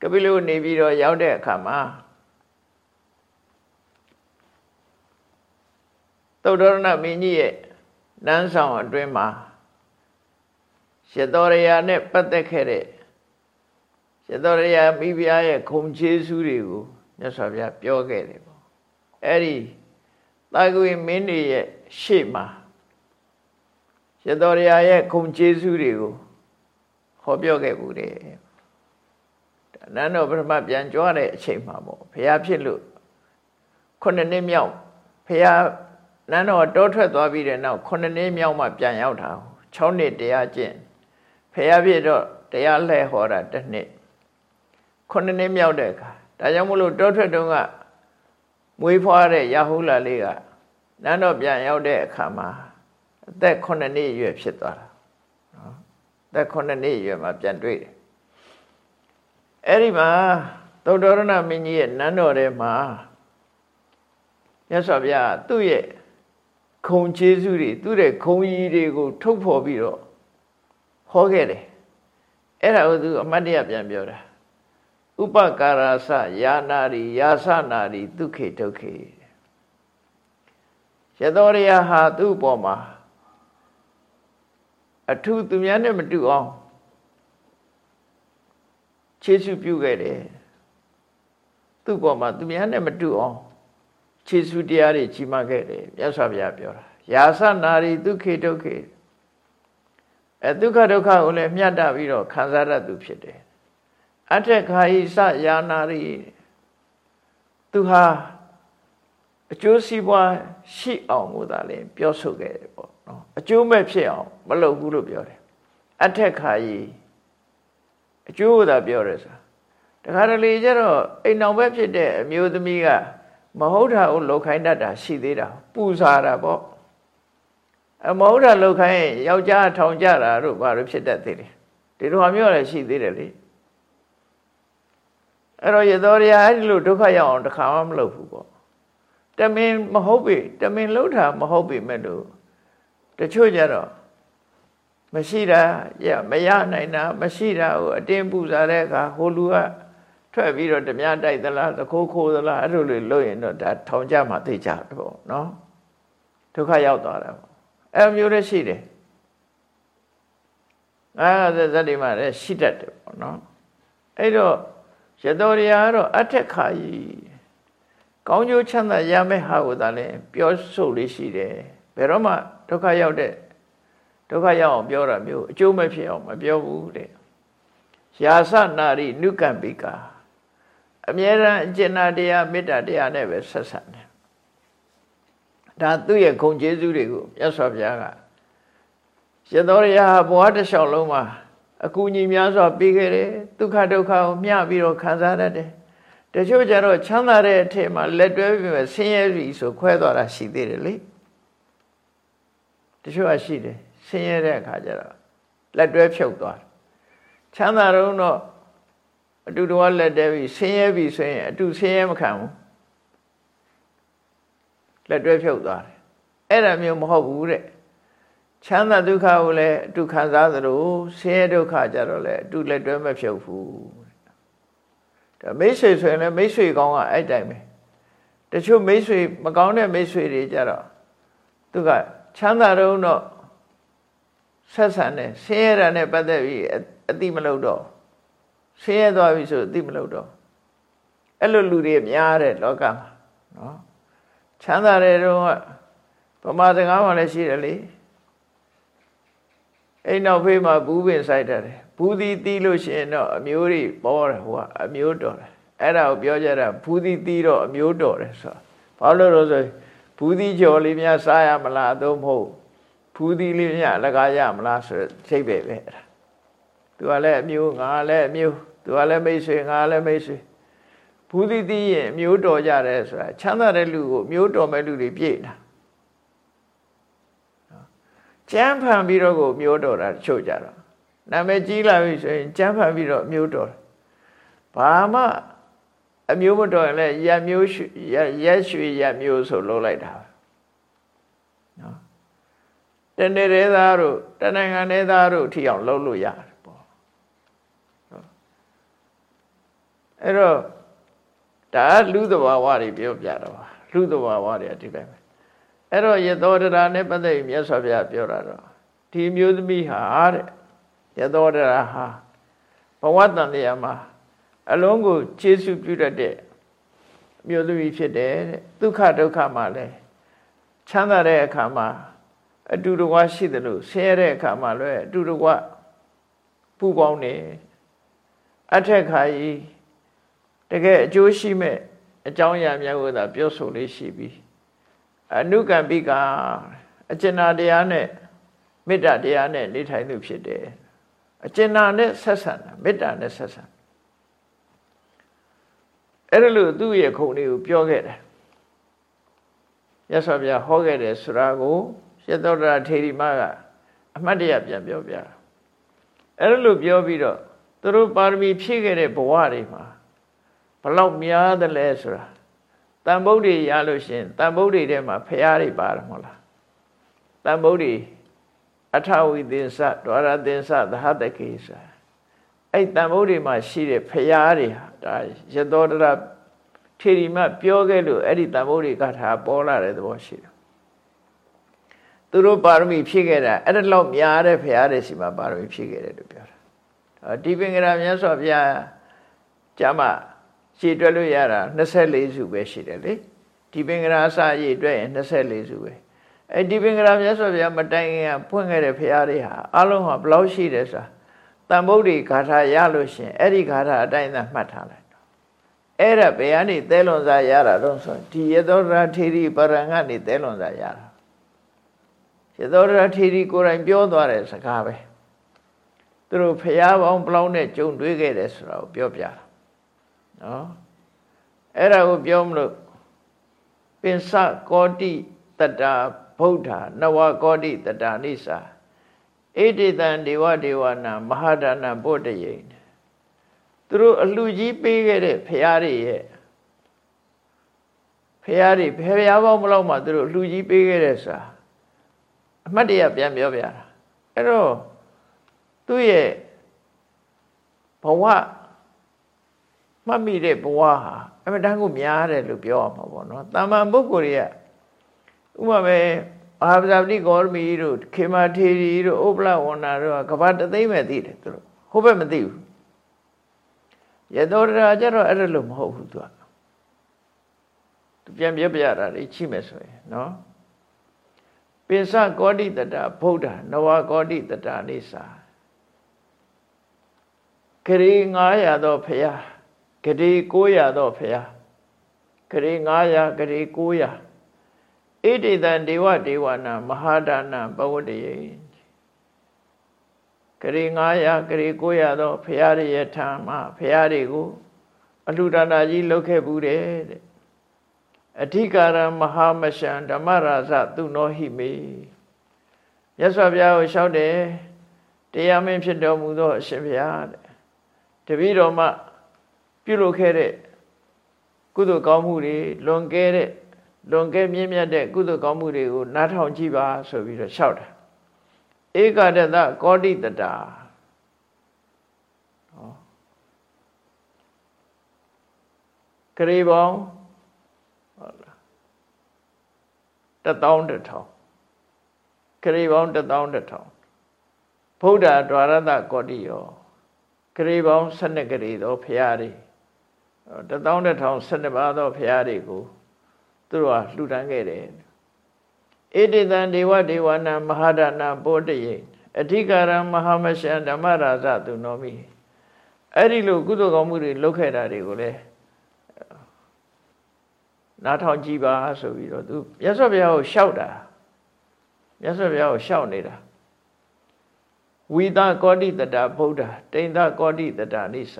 ကပိလုနေပြီးတော့ရောက်တဲ့အခါမှာသုတ္တရဏမင်းကြီးရဲ့နန်းဆောင်အတွင်းမှာရှတော်ရယာနဲ့ပတ်သက်ခဲ့တဲ့ ရသောရယမိဖုရားရဲ့ခုံချေးစုတွေကိုမြတ်စွာဘုရားပြောခဲ့တယ်ပေါ့အဲ့ဒီတာကွေမင်းတွေရဲ့ရှေ့မှာရသောရယရဲ့ခုံချေးစုတွေကိုဟောပြောခဲ့ဘူးတဲ့နန်းတော်ပထမပြန်ကြွားတဲ့အချိန်မှာပေါ့ဘုရားဖြစ်လို့ခုနှစ်နှစ်မြောက်ဘုရားနန်းတော်တောထွက်သွားပြီးတဲ့နောက်ခုနှစ်နှစ်မြောက်မှပြန်ရောက်တာ6နှစ်တရားကျင့်ဘုရားဖြစ်တော့တရားလှည့်ဟောတာတစ်နှစ် ခုနှစ်နှစ်မြောက်တဲ့အခါဒါကြောင့်မလို့တောထွက်တုန်းကမွေးဖွားတဲ့ရာဟုလာလေးကနန်းတော်ပြန်ရောက်တဲ့အခါမှာအသက်9နှစ်အရွယ်ဖြစ်သွားတာနော်အသက်9နှစ်အရွယ်မှာပြန်တွေ့တယ်အဲ့ဒီမှာသုတ္တရဏမင်းကြီးရဲ့နန်းတော်ထဲမှာမြတ်စွာဘုရားသူ့ရဲ့ခုံကျေးဇူးတွေသူ့ရဲ့ခုံကြီးတွေကိုထုတ်ဖော်ပြီးတော့ဟောခဲ့တယ်အဲ့ဒါကိုသူအမတ်တရပြန်ပြောတာ ဥပကာရသယာနာရီယာသနာရီဒုက္ခေဒုက္ခေရသောရယဟာသူ့ပေါ်မှာအထုသူများနဲ့မတူအောင်ခြေဆုပြုခဲ့တယ်သူ့ပေါ်မှာသူများနဲ့မတူအောင်ခြေဆုတရားတွေကြီးမားခဲ့တယ်မြတ်စွာဘုရားပြောတာယာသနာရီဒုက္ခေဒုက္ခေအဲဒုက္ခဒုက္ခကိုလည်းမြတ်တာပြီးတော့ခံစားရသူဖြစ်တယ် အထက်ခါဤစယာနာရီသူဟာအကျိုးစီးပွားရှိအောင်ကိုသာလေပြောဆိုခဲ့တယ်ပေါ့နော်အကျိုးမဲ့ဖြစ်အောင်မလုပ်ဘူးလို့ပြောတယ်အထက်ခါဤအကျိုးကိုသာပြောတယ်ဆိုတာတခါတလေကျတော့အိမ်အောင်ပဲဖြစ်တဲ့အမျိုးသမီးကမဟုတ်တာကိုလောက်ခိုင်းတတ်တာရှိသေးတာပူစားတာပေါ့အမဟုတ်တာလောက်ခိုင်းယောက်ျားထောင်ကြတာတို့ဘာလို့ဖြစ်တတ်သေးလဲဒီလိုဟာမျိုးလည်းရှိသေးတယ်လေ အဲ့တော့ရသောရအဲ့ဒီလိုဒုက္ခရောက်အောင်တခါမှမလုပ်ဘူးပေါ့တမင်မဟုတ်ပြီတမင်လှုပ်တာမဟုတ်ပြီမဲ့လို့တချို့ကြတော့မရှိတာရမရနိုင်တာမရှိတာကိုအတင်းပူစားတဲ့အခါဟိုလူကထွက်ပြီးတော့ဓမြတိုက်သလားသခိုးခိုးသလားအဲ့လိုလေလို့ရင်တော့ဒါထောင်ကြမှာသိကြတယ်ပေါ့နော်ဒုက္ခရောက်သွားတာပေါ့အဲ့မျိုးလည်းရှိတယ်အဲ့ဒါဇတ်ဒီမှာလည်းရှိတတ်တယ်ပေါ့နော်အဲ့တော့ ရတော်ရကတော့အထက်ခါကြီးကောင်းကျိုးချမ်းသာရမယ့်ဟာကိုသာလဲပြောဆိုလေးရှိတယ်ဘယ်တော့မှဒုက္ခရောက်တဲ့ဒုက္ခရောက်အောင်ပြောတာမျိုးအကျိုးမဲ့ဖြစ်အောင်မပြောဘူးတဲ့ယာသနာရိနုကံပိကာအမြဲတမ်းအကျဉ်းတရားမေတ္တာတရားနဲ့ပဲဆက်ဆံတယ်ဒါသူ့ရဲ့ဂုဏ်ကျေးဇူးတွေကိုမြတ်စွာဘုရားကရသောရဟာဘဝတစ်လျှောက်လုံးမှာ အကူအညီများစွာပေးခဲ့တယ်ဒုက္ခဒုက္ခကိုမျှပြီးတော့ခံစားတတ်တယ်တချို့ကျတော့ချမ်းသာတဲ့အထက်မှာလက်တွဲပြီးမှဆင်းရဲပြီဆိုခွဲသွားတာရှိသေးတယ်လေတချို့ကရှိတယ်ဆင်းရဲတဲ့အခါကျတော့လက်တွဲဖြုတ်သွားတယ်ချမ်းသာတော့တော့အတူတော်လက်တဲပြီးဆင်းရဲပြီဆိုရင်အတူဆင်းရဲမခံဘူးလက်တွဲဖြုတ်သွားတယ်အဲ့ဒါမျိုးမဟုတ်ဘူးတဲ့ ချမ်းသာဒုက္ခကိုလည်းအတူခံစားသလိုဆင်းရဲဒုက္ခကြတော့လည်းအတူလက်တွဲမဖြုတ်ဘူးဒါမိတ်ဆွေဆိုရင်လည်းမိတ်ဆွေကောင်းကအဲ့တိုင်ပဲတချို့မိတ်ဆွေမကောင်းတဲ့မိတ်ဆွေတွေကြတော့သူကချမ်းသာတော့တော့ဆက်ဆံတယ်ဆင်းရဲတာနဲ့ပတ်သက်ပြီးအတိမလို့တော့ဆင်းရဲသွားပြီဆိုအတိမလို့တော့အဲ့လိုလူတွေများတဲ့လောကမှာနော်ချမ်းသာတဲ့တော့ဗမာစကားမှလည်းရှိတယ်လေ အိမ်နောက်ဖေးမှာဘူးပင်ဆိုင်တယ်ဘူးသီးတီးလို့ရှိရင်တော့အမျိုးတွေပေါ်တယ်ဟိုကအမျိုးတော်တယ်အဲ့ဒါကိုပြောကြတာဘူးသီးတီးတော့အမျိုးတော်တယ်ဆိုဘာလို့လို့ဆိုဘူးသီးကြော်လေးများစားရမလားအသုံးမဟုတ်ဘူးသီးလေးများအလကားရမလားဆိုစိတ်ပဲပဲအဲ့ဒါသူကလည်းအမျိုးငါလည်းအမျိုးသူကလည်းမိတ်ဆွေငါလည်းမိတ်ဆွေဘူးသီးတီးရင်အမျိုးတော်ကြတယ်ဆိုတာချမ်းသာတဲ့လူကိုမျိုးတော်မဲ့လူတွေပြည့်တာ ကျမ်းဖန်ပြီးတော့ကိုမျိုးတော်တာတချို့ကြတော့နာမည်ကြီးလာပြီဆိုရင်ကျမ်းဖန်ပြီးတော့မျိုးတော်ဘာမှအမျိုးမတော်ရင်လည်းရက်မျိုးရက်ရွှေရက်မျိုးဆိုလုပ်လိုက်တာနော်တနေ့သေးသားတို့တနိုင်ငံသေးသားတို့အထီအောင်လုပ်လို့ရတယ်ပေါ့အဲ့တော့ဒါလူသဘာဝတွေပြောပြတာပါလူသဘာဝတွေအဒီပဲ အဲ့တော့ယသောတရာနဲ့ပတ်သက်ပြီးမြတ်စွာဘုရားပြောတာတော့ဒီမျိုးသမီးဟာတဲ့ယသောတရာဟာဘဝတန်တရားမှာအလုံးကိုခြေဆုပြုတတ်တဲ့မျိုးသမီးဖြစ်တယ်တဲ့ဒုက္ခဒုက္ခမှာလည်းချမ်းသာတဲ့အခါမှာအတူတကွရှိတယ်လို့ဆင်းရဲတဲ့အခါမှာလည်းအတူတကွပူပေါင်းနေအထက်ခါကြီးတကယ်အကျိုးရှိမဲ့အကြောင်းအရာများကိုသာပြောဆိုလေးရှိပြီး အနုကံပိကအကျဉ်းတရားနဲ့မေတ္တာတရားနဲ့နေထိုင်သူဖြစ်တယ်အကျဉ်းနဲ့ဆက်ဆံတာမေတ္တာနဲ့ဆက်ဆံအဲ့ဒါလို့သူ့ရဲ့ခုံလေးကိုပြောခဲ့တယ်ရသော်ဗျာဟောခဲ့တယ်ဆိုတာကိုရသောတရာထေရီမကအမှတ်တရပြန်ပြောပြအဲ့ဒါလို့ပြောပြီးတော့သူတို့ပါရမီဖြည့်ခဲ့တဲ့ဘဝတွေမှာဘလောက်များသလဲဆိုတာ တန်ဗုဒ္ဓရလို့ရှင်တန်ဗုဒ္ဓထဲမှာဖရာတွေပါတယ်မဟုတ်လားတန်ဗုဒ္ဓအထဝိသင်္စဒွါရသင်္စသဟတကေစအဲ့တန်ဗုဒ္ဓမှာရှိတဲ့ဖရာတွေဟာဒါရသောတရထေရီမပြောခဲ့လို့အဲ့ဒီတန်ဗုဒ္ဓကထာပေါ်လာတဲ့သဘောရှိတယ်သူတို့ပါရမီဖြည့်ခဲ့တာအဲ့ဒါလောက်များတဲ့ဖရာတွေစီမှာပါရမီဖြည့်ခဲ့တယ်လို့ပြောတာဒီပင်ကရာမြတ်စွာဘုရားကျမ ရှည်တွက်လို့ရတာ24စုပဲရှိတယ်လေဒီပင်ကရာအစရည်တွက်ရင်24စုပဲအဲ့ဒီပင်ကရာမြတ်စွာဘုရားမတိုင်ခင်ကဖွင့်ခဲ့တဲ့ဖရာတွေဟာအလုံးဟာဘယ်လောက်ရှိတယ်ဆိုတာတန်ဗုဒ္ဓဂါထာရလို့ရှင်အဲ့ဒီဂါထာအတိုင်းသာမှတ်ထားလိုက်အဲ့ဒါဘယ်ကနေသဲလွန်စားရတာတော့ဆိုဒီရသောရာထေရီပရံကနေသဲလွန်စားရတာရသောရာထေရီကိုယ်တိုင်ပြောသွားတဲ့စကားပဲသူတို့ဖျားပေါင်းပလောင်းနဲ့ကြုံတွေ့ခဲ့တယ်ဆိုတာကိုပြောပြတာ နော်အဲ့ဒါကိုပြောမလို့ပင်စကောတိတတဗုဒ္ဓနဝကောတိတတနိစ္စဣတိတံဒေဝဒေဝနာမဟာဒါနဗုဒ္ဓယေသူတို့အလှကြီးပေးခဲ့တဲ့ဖရာတွေရဲ့ဖရာတွေဖရာပေါင်းမလို့မှသူတို့အလှကြီးပေးခဲ့တဲ့ဆိုတာအမှတ်တရပြန်ပြောပြတာအဲ့တော့သူ့ရဲ့ဘဝ မှတ်မိတဲ့ဘဝဟာအမှန်တမ်းကိုများတယ်လို့ပြောရမှာပေါ့နော်တာမန်ပုဂ္ဂိုလ်တွေကဥပမာပဲအာဘဇာပတိဂေါရမီတို့ခေမာထေရီတို့ဥပလဝန္နာတို့ကကဘာတသိမ့်မဲ့သိတယ်သူတို့ဟိုဘက်မသိဘူးရသောတရာကျတော့အဲ့ဒါလို့မဟုတ်ဘူးသူကသူပြန်ပြပြတာလေချိမယ်ဆိုရင်နော်ပိစကောတိတတဗုဒ္ဓနဝကောတိတတအိစာခရီ900သောဖရာ ဂရေ900သောဖရာဂရေ900ဂရေ900ဣတိတံဒေဝဒေဝနာမဟာဒါနဘဝတ္တယေဂရေ900ဂရေ900သောဖရာရဲ့ထံမှာဖရာတွေကိုအလှူဒါနာကြီးလုပ်ခဲ့ဘူးတဲ့တဲ့အဓိကာရမဟာမရှံဓမ္မရာဇသူနောဟိမေမြတ်စွာဘုရားကိုလျှောက်တယ်တရားမင်းဖြစ်တော်မူသောအရှင်ဘုရားတဲ့တပည့်တော်မှ ပြုလုပ်ခဲ့တဲ့ကုသိုလ်ကောင်းမှုတွေလွန်ကဲတဲ့လွန်ကဲမြင့်မြတ်တဲ့ကုသိုလ်ကောင်းမှုတွေကိုနားထောင်ကြည့်ပါဆိုပြီးတော့လျှောက်တာဧကတတကောတိတတာဟောကရေပေါင်းဟုတ်လားတထောင်တထောင်ကရေပေါင်းတထောင်တထောင်ဗုဒ္ဓဒွါရတကောတိယောကရေပေါင်း12ကရေသောဖရာတွေ တထောင်တထောင်12ပါးသောဖရာတွေကိုသူတို့ကလှူဒန်းခဲ့တယ်ဣတိတံဒေဝဒေဝနာမဟာဒါနာဘောတယေအဓိကာရမဟာမရှံဓမ္မရာဇသူနောမိအဲ့ဒီလိုကုသိုလ်ကောင်းမှုတွေလုပ်ခဲ့တာတွေကိုလည်းနားထောင်ကြည့်ပါဆိုပြီးတော့သူမြတ်စွာဘုရားကိုရှောက်တာမြတ်စွာဘုရားကိုရှောက်နေတာဝိသကောတိတတဗုဒ္ဓတိန်သကောတိတတနိစ္စ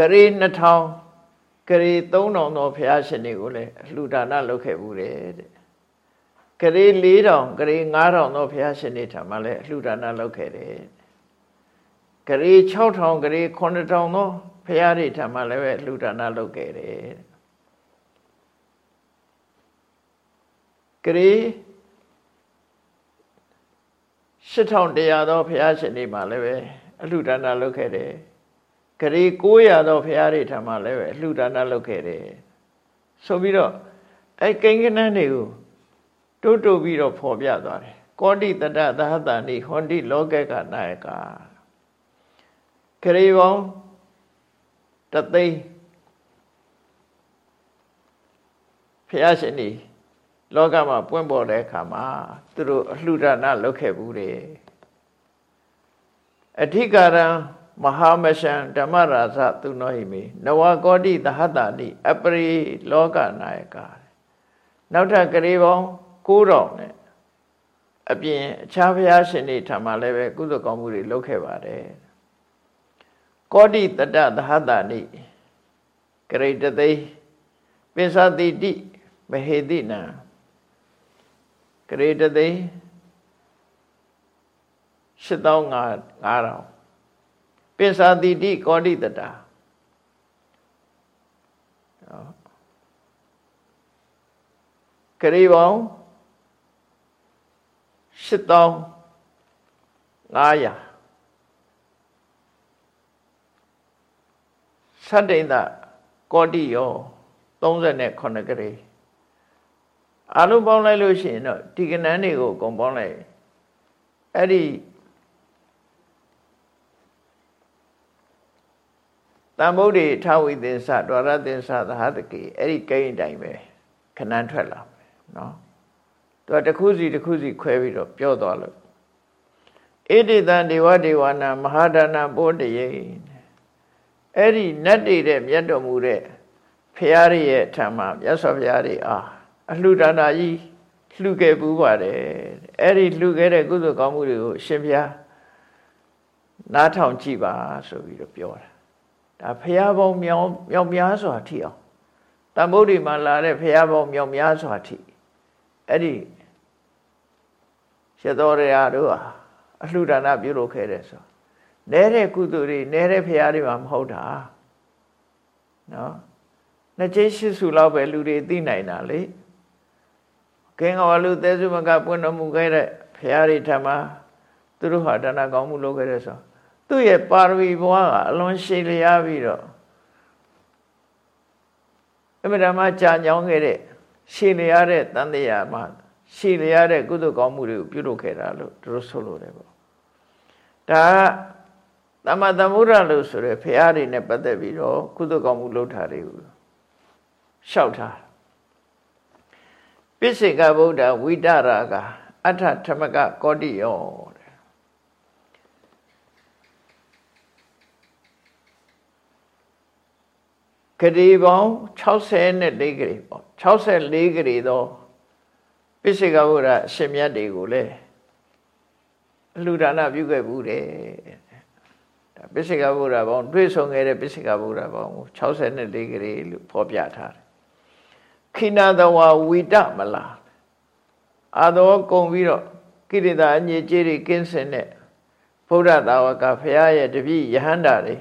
ကရေ2000ကရေ3000သောဘုရားရှင်တွေကိုလည်းလှူဒါနလုပ်ခဲ့ဘူးတဲ့ကရေ4000ကရေ9000သောဘုရားရှင်တွေထံမှာလည်းလှူဒါနလုပ်ခဲ့တယ်ကရေ6000ကရေ9000သောဘုရားတွေထံမှာလည်းပဲလှူဒါနလုပ်ခဲ့တယ်ကရေ8100သောဘုရားရှင်တွေမှာလည်းပဲအလှူဒါနလုပ်ခဲ့တယ် ဂရေ900သောဘုရားတွေထံမှာလည်းပဲအလှူဒါနလုပ်ခဲ့တယ်ဆိုပြီးတော့အဲကိန်းကနန်းတွေကိုတိုးတိုးပြီးတော့ဖော်ပြသွားတယ်ကောတိတတသဟတနိဟွန်တိလောကကနာယကဂရေပေါင်းတသိန်းဘုရားရှင်นี่လောကမှာပွင့်ပေါ်တဲ့အခါမှာသူတို့အလှူဒါနလုပ်ခဲ့ဘူးတယ်အဓိကရံ မဟာမရှံဓမ္မရာဇသူနောဟိမေနဝကောတိသဟတာတိအပရိလောကနာယကနောက်ထပ်ကလေးပေါင်း9000နဲ့အပြင်အခြားဘုရားရှင်တွေထံမှာလည်းပဲကုသိုလ်ကောင်းမှုတွေလုပ်ခဲ့ပါတယ်ကောတိတတသဟတာနိကရိတသိပိသတိတိမဟေတိနံကရေတသိ8500 ပိစာတိတိကောတိတတာဂရီပေါင်း8500သတ္တိန္တကောတိယော38ဂရီအလုံးပေါင်းလိုက်လို့ရှိရင်တော့ဒီကနန်းတွေကိုအကုန်ပေါင်းလိုက်အဲ့ဒီ တန်ဗုဒ္ဓေထဝိသင်္စဒွါရသင်္စသဟတကေအဲ့ဒီကိန်းအတိုင်းပဲခဏန်းထွက်လာမယ်နော်သူကတစ်ခုစီတစ်ခုစီခွဲပြီးတော့ပြောသွားလို့ဣတိတံဒေဝဒေဝနာမဟာဒါနာပိုးတရေအဲ့ဒီနတ်တွေတဲ့မြတ်တော်မူတဲ့ဖရာရဲ့ထံမှာမြတ်စွာဘုရားတွေအားအလှူဒါနာကြီးလှူခဲ့ပူးပါတယ်အဲ့ဒီလှူခဲ့တဲ့ကုသိုလ်ကောင်းမှုတွေကိုရှင်ဘုရားနားထောင်ကြည့်ပါဆိုပြီးတော့ပြောတာ ဒါဖရာပေါင်းမြောင်မြောင်များစွာထိအောင်တန်ဖိုးတွေမှာလာတဲ့ဖရာပေါင်းမြောင်များစွာထိအဲ့ဒီရတော်ရရာတို့ဟာအလှူဒါနပြုလုပ်ခဲ့တယ်ဆိုနဲတဲ့ကုသိုလ်တွေနဲတဲ့ဖရာတွေမှာမဟုတ်တာနော်နှစ်ကျိရှိစုလောက်ပဲလူတွေသိနိုင်တာလေကင်းတော်လူသေးစုမကပွင့်တော်မူခဲ့တဲ့ဖရာတွေထမသူတို့ဟာဒါနကောင်းမှုလုပ်ခဲ့တဲ့ဆို သူ့ရဲ့ပါရမီဘဝကအလွန်ရှိလျားပြီးတော့အမြဲတမ်းကြာညောင်းခဲ့တဲ့ရှိလျားတဲ့တန်တရားမှာရှိလျားတဲ့ကုသိုလ်ကောင်းမှုတွေကိုပြုလုပ်ခဲ့တာလို့သူတို့ဆိုလိုတယ်ပေါ့ဒါကသမသမုဒ္ဒလို့ဆိုရယ်ဖရာတွေနဲ့ပတ်သက်ပြီးတော့ကုသိုလ်ကောင်းမှုလုပ်တာတွေကိုရှောက်ထားပိစိကဗုဒ္ဓဝိတရာကအဋ္ဌထမကကောတိယော ဂရီပေါင်း64ဂရီပေါ့64ဂရီသောပိစိကဗုဒ္ဓအရှင်မြတ်တွေကိုလည်းအလှူဒါနပြုခဲ့ဘူးတယ်ဒါပိစိကဗုဒ္ဓပေါင်းတွေ့ဆုံခဲ့တဲ့ပိစိကဗုဒ္ဓပေါင်းကို64ဂရီလို့ဖော်ပြထားတယ်ခိနာတဝဝိတမလားအာသောကုံပြီးတော့ကိရိတာအညစ်အကြေးတွေကင်းစင်တဲ့ဗုဒ္ဓသာဝကဖရာရဲ့တပည့်ယဟန္တာတွေ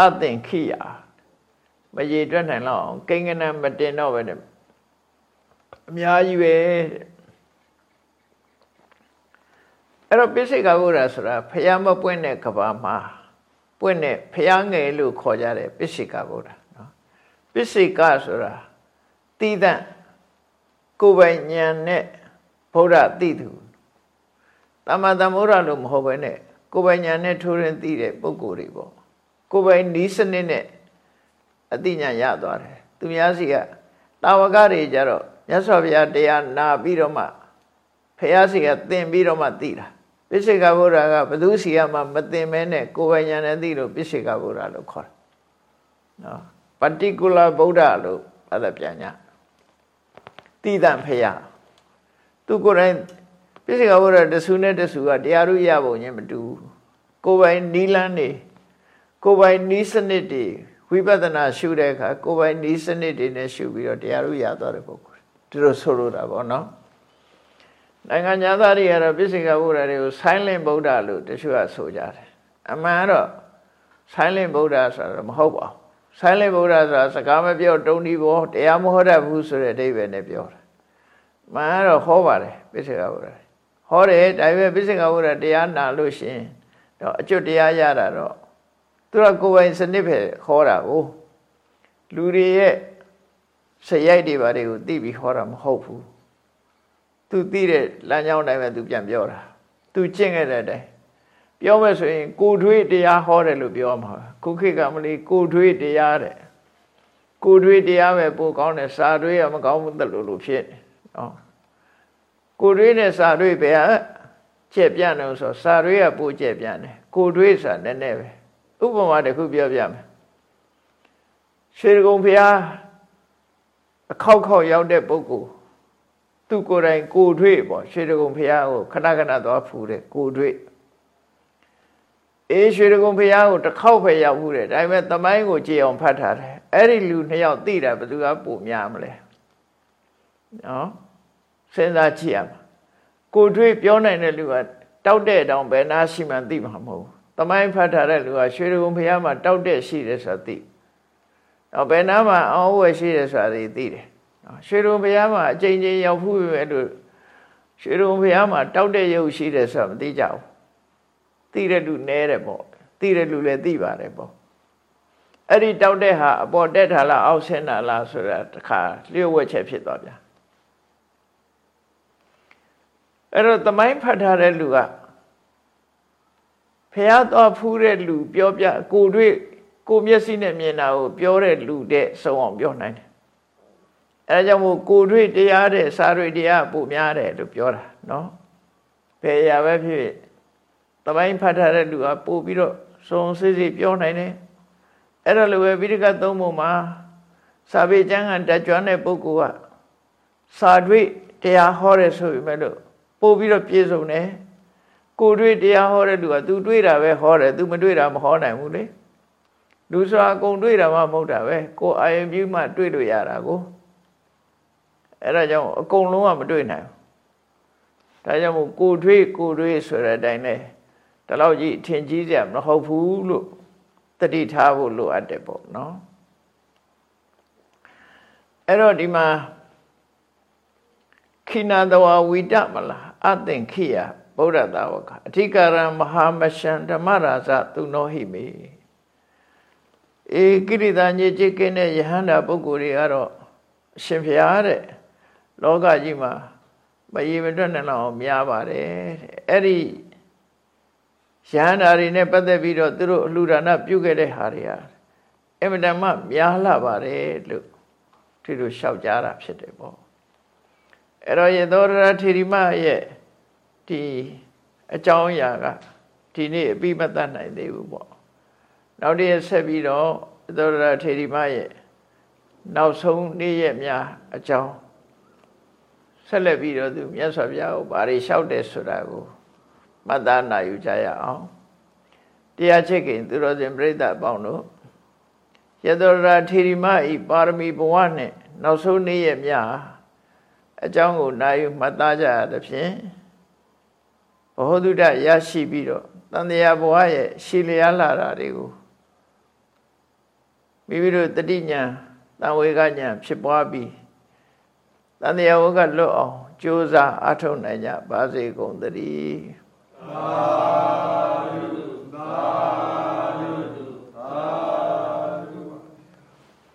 အသင်ခိယာ မရေတွက်နိုင်တော့အောင်ကိန်းကနမတင်တော့ပဲနဲ့အများကြီးပဲအဲ့တော့ပိစိကဗုဒ္ဓဆိုတာဖျားမပွင့်တဲ့ကဘာမှာပွင့်တဲ့ဖျားငယ်လို့ခေါ်ကြတယ်ပိစိကဗုဒ္ဓနော်ပိစိကဆိုတာတိဒန့်ကိုယ်ပိုင်ဉာဏ်နဲ့ဗုဒ္ဓသိသူတမန်တမောရလို့မဟုတ်ဘဲနဲ့ကိုယ်ပိုင်ဉာဏ်နဲ့ထိုးရင်သိတဲ့ပုဂ္ဂိုလ်တွေပေါ့ကိုယ်ပိုင်နီးစနစ်နဲ့ အသိဉာဏ်ရသွားတယ်သူများစီကတာဝကတွေကြတော့မြတ်စွာဘုရားတရားနာပြီးတော့မှဖះစီကသင်ပြီးတော့မှသိတာပိစိကဗုဒ္ဓကဘသူစီကမှမသင်မဲနဲ့ကိုယ်ပိုင်ဉာဏ်နဲ့သိလို့ပိစိကဗုဒ္ဓလို့ခေါ်တယ်နော် particular ဗုဒ္ဓလို့အဲ့ဒါပြန်ညာတိတံဖះသူကိုယ်တိုင်ပိစိကဗုဒ္ဓတဆူနဲ့တဆူကတရားဥရပုံချင်းမတူကိုယ်ပိုင်နီးလန်းနေကိုယ်ပိုင်နီးစနစ်တွေ ဝိပဿနာရှုတဲ့အခါကိုယ်ပိုင်ဤစနစ်တွေနဲ့ရှုပြီးတော့တရားဥရသွားတဲ့ပုဂ္ဂိုလ်ဒီလိုဆိုလိုတာပေါ့နော်နိုင်ငံသားတွေကတော့ပိစိကဗုဒ္ဓတွေကို silent ဗုဒ္ဓလို့တချို့ကဆိုကြတယ်အမှန်တော့ silent ဗုဒ္ဓဆိုတာမဟုတ်ပါဘူး silent ဗုဒ္ဓဆိုတာစကားမပြောတုံဒီဘောတရားမဟောတတ်ဘူးဆိုတဲ့အဓိပ္ပာယ်နဲ့ပြောတာမှန်တော့ဟောပါတယ်ပိစိကဗုဒ္ဓဟောတယ်ဒါပေမဲ့ပိစိကဗုဒ္ဓတရားနာလို့ရှင်တော့အကျွတ်တရားရတာတော့ သူကကိုယ်ပိုင်စနစ်ပဲဟောတာကိုလူတွေရဲ့စရိုက်တွေဘာတွေကိုသိပြီးဟောတာမဟုတ်ဘူးသူသိတဲ့လမ်းကြောင်းတိုင်းပဲသူပြန်ပြောတာသူကျင့်ခဲ့တဲ့အတိုင်းပြောမယ်ဆိုရင်ကိုထွေးတရားဟောတယ်လို့ပြောမှာခုခေတ်ကမလေးကိုထွေးတရားတဲ့ကိုထွေးတရားပဲပိုကောင်းတယ်စာထွေးကမကောင်းဘူးတလို့လို့ဖြစ်နေနော်ကိုထွေးနဲ့စာထွေးပဲကျက်ပြန့်တယ်ဆိုစာထွေးကပိုကျက်ပြန့်တယ်ကိုထွေးဆိုတာနည်းနည်းပဲ ဥပမာတစ်ခုပြောပြမယ်ရွှေကုံဖျားအခောက်ခောက်ရောက်တဲ့ပုဂ္ဂိုလ်သူကိုယ်တိုင်ကိုထွေးပေါ့ရွှေကုံဖျားကိုခဏခဏသွားဖူးတယ်ကိုထွေးအေးရွှေကုံဖျားကိုတစ်ခေါက်ပဲရောက်ဘူးတယ်ဒါပေမဲ့သမိုင်းကိုကြည်အောင်ဖတ်ထားတယ်အဲ့ဒီလူနှစ်ယောက်သိတာဘယ်သူကပိုများမလဲနော်စဉ်းစားကြည့်ရမှာကိုထွေးပြောနိုင်တဲ့လူကတောက်တဲ့တောင်ဘယ်နာရှိမှန်းသိမှာမဟုတ်ဘူး သမိုင်းဖတ်ထားတဲ့လူကရွှေရုံဘုရားမှာတောက်တဲ့ရှိတယ်ဆိုတာသိတော့ဘယ်နာမှာအောင်းဝယ်ရှိတယ်ဆိုတာသိသိတယ်နော်ရွှေရုံဘုရားမှာအချိန်ချင်းရောက်ဖူးပဲလို့ရွှေရုံဘုရားမှာတောက်တဲ့ရုပ်ရှိတယ်ဆိုတာမသိကြဘူးသိတဲ့လူနဲတယ်ပေါ့သိတဲ့လူလည်းသိပါတယ်ပေါ့အဲ့ဒီတောက်တဲ့ဟာအပေါ်တက်ထားလားအောက်ဆင်းတာလားဆိုတာတခါလျှို့ဝှက်ချက်ဖြစ်သွားပြန်အဲ့တော့သမိုင်းဖတ်ထားတဲ့လူက ဖះတော်ဖူးတဲ့လူပြောပြကိုတွေ့ကိုမျက်စိနဲ့မြင်တာကိုပြောတဲ့လူတဲ့ဆုံးအောင်ပြောနိုင်တယ်အဲဒါကြောင့်မို့ကိုတွေ့တရားတဲ့စာတွေ့တရားပိုများတယ်လို့ပြောတာနော်ဘယ်ရာပဲဖြစ်ဖြစ်သမိုင်းဖတ်ထားတဲ့လူကပို့ပြီးတော့စုံစစ်စစ်ပြောနိုင်တယ်အဲ့ဒါလိုပဲဗိဓကသုံးပုံမှာစာပေကျမ်းကတကြွတဲ့ပုဂ္ဂိုလ်ကစာတွေ့တရားဟောတယ်ဆိုပေမဲ့လို့ပို့ပြီးတော့ပြည့်စုံတယ် ကိုတွေ့တရားဟောတဲ့လူက तू တွေ့တာပဲဟောတယ် तू မတွေ့တာမဟောနိုင်ဘူးလေလူဆိုတာအကုန်တွေ့တာမှမဟုတ်တာပဲကိုအာယုံပြုမှတွေ့လို့ရတာကိုအဲ့ဒါကြောင့်အကုန်လုံးကမတွေ့နိုင်ဘူးဒါကြောင့်မို့ကိုတွေ့ကိုတွေ့ဆိုတဲ့အတိုင်းနဲ့ဒီလောက်ကြီးထင်ကြီးစရာမဟုတ်ဘူးလို့တတိထားဖို့လိုအပ်တယ်ပေါ့နော်အဲ့တော့ဒီမှာခိနာတဝဝိတမလားအသင်ခိယ ဗုဒ္ဓသာဝကအဓိကရံမဟာမရှံဓမ္မရာဇသူနောဟိမေအေကိရိတာညစ်ကြေးကင်းတဲ့ယဟန္တာပုဂ္ဂိုလ်တွေကတော့အရှင်ဖျားတဲ့လောကကြီးမှာမရေမတွက်နိုင်အောင်များပါတယ်တဲ့အဲ့ဒီယဟန္တာတွေနဲ့ပတ်သက်ပြီးတော့သူတို့အလှူဒါနပြုခဲ့တဲ့ဟာတွေဟာအမတန်မှများလာပါတယ်လို့သူတို့လျှောက်ကြတာဖြစ်တယ်ပေါ့အဲ့တော့ယေသောရထေရီမရဲ့ ဒီအကြောင်းအရာကဒီနေ့အပြီးမတတ်နိုင်သေးဘူးပေါ့နောက်တည့်ဆက်ပြီးတော့သောရထေရီမရဲ့နောက်ဆုံးနေ့ရက်များအကြောင်းဆက်လက်ပြီးတော့သူမြတ်စွာဘုရားကိုဘာတွေလျှောက်တယ်ဆိုတာကိုမှတ်သားနိုင်ယူကြရအောင်တရားချစ်ခင်သူတော်စင်ပြိဿအပေါင်းတို့ယသောရာထေရီမဤပါရမီဘဝနဲ့နောက်ဆုံးနေ့ရက်များအကြောင်းကိုနိုင်ယူမှတ်သားကြရသဖြင့် ဘ ਹੁ တုဒ္ဒရရှိပြီးတော့တန်တရားဘဝရဲ့ရှည်လျားလာတာတွေကိုမိမိတို့တတိညာတန်ဝေကညာဖြစ်ပွားပြီးတန်တရားဝကလွတ်အောင်ကြိုးစားအားထုတ်နိုင်ကြပါစေကုန်သတည်း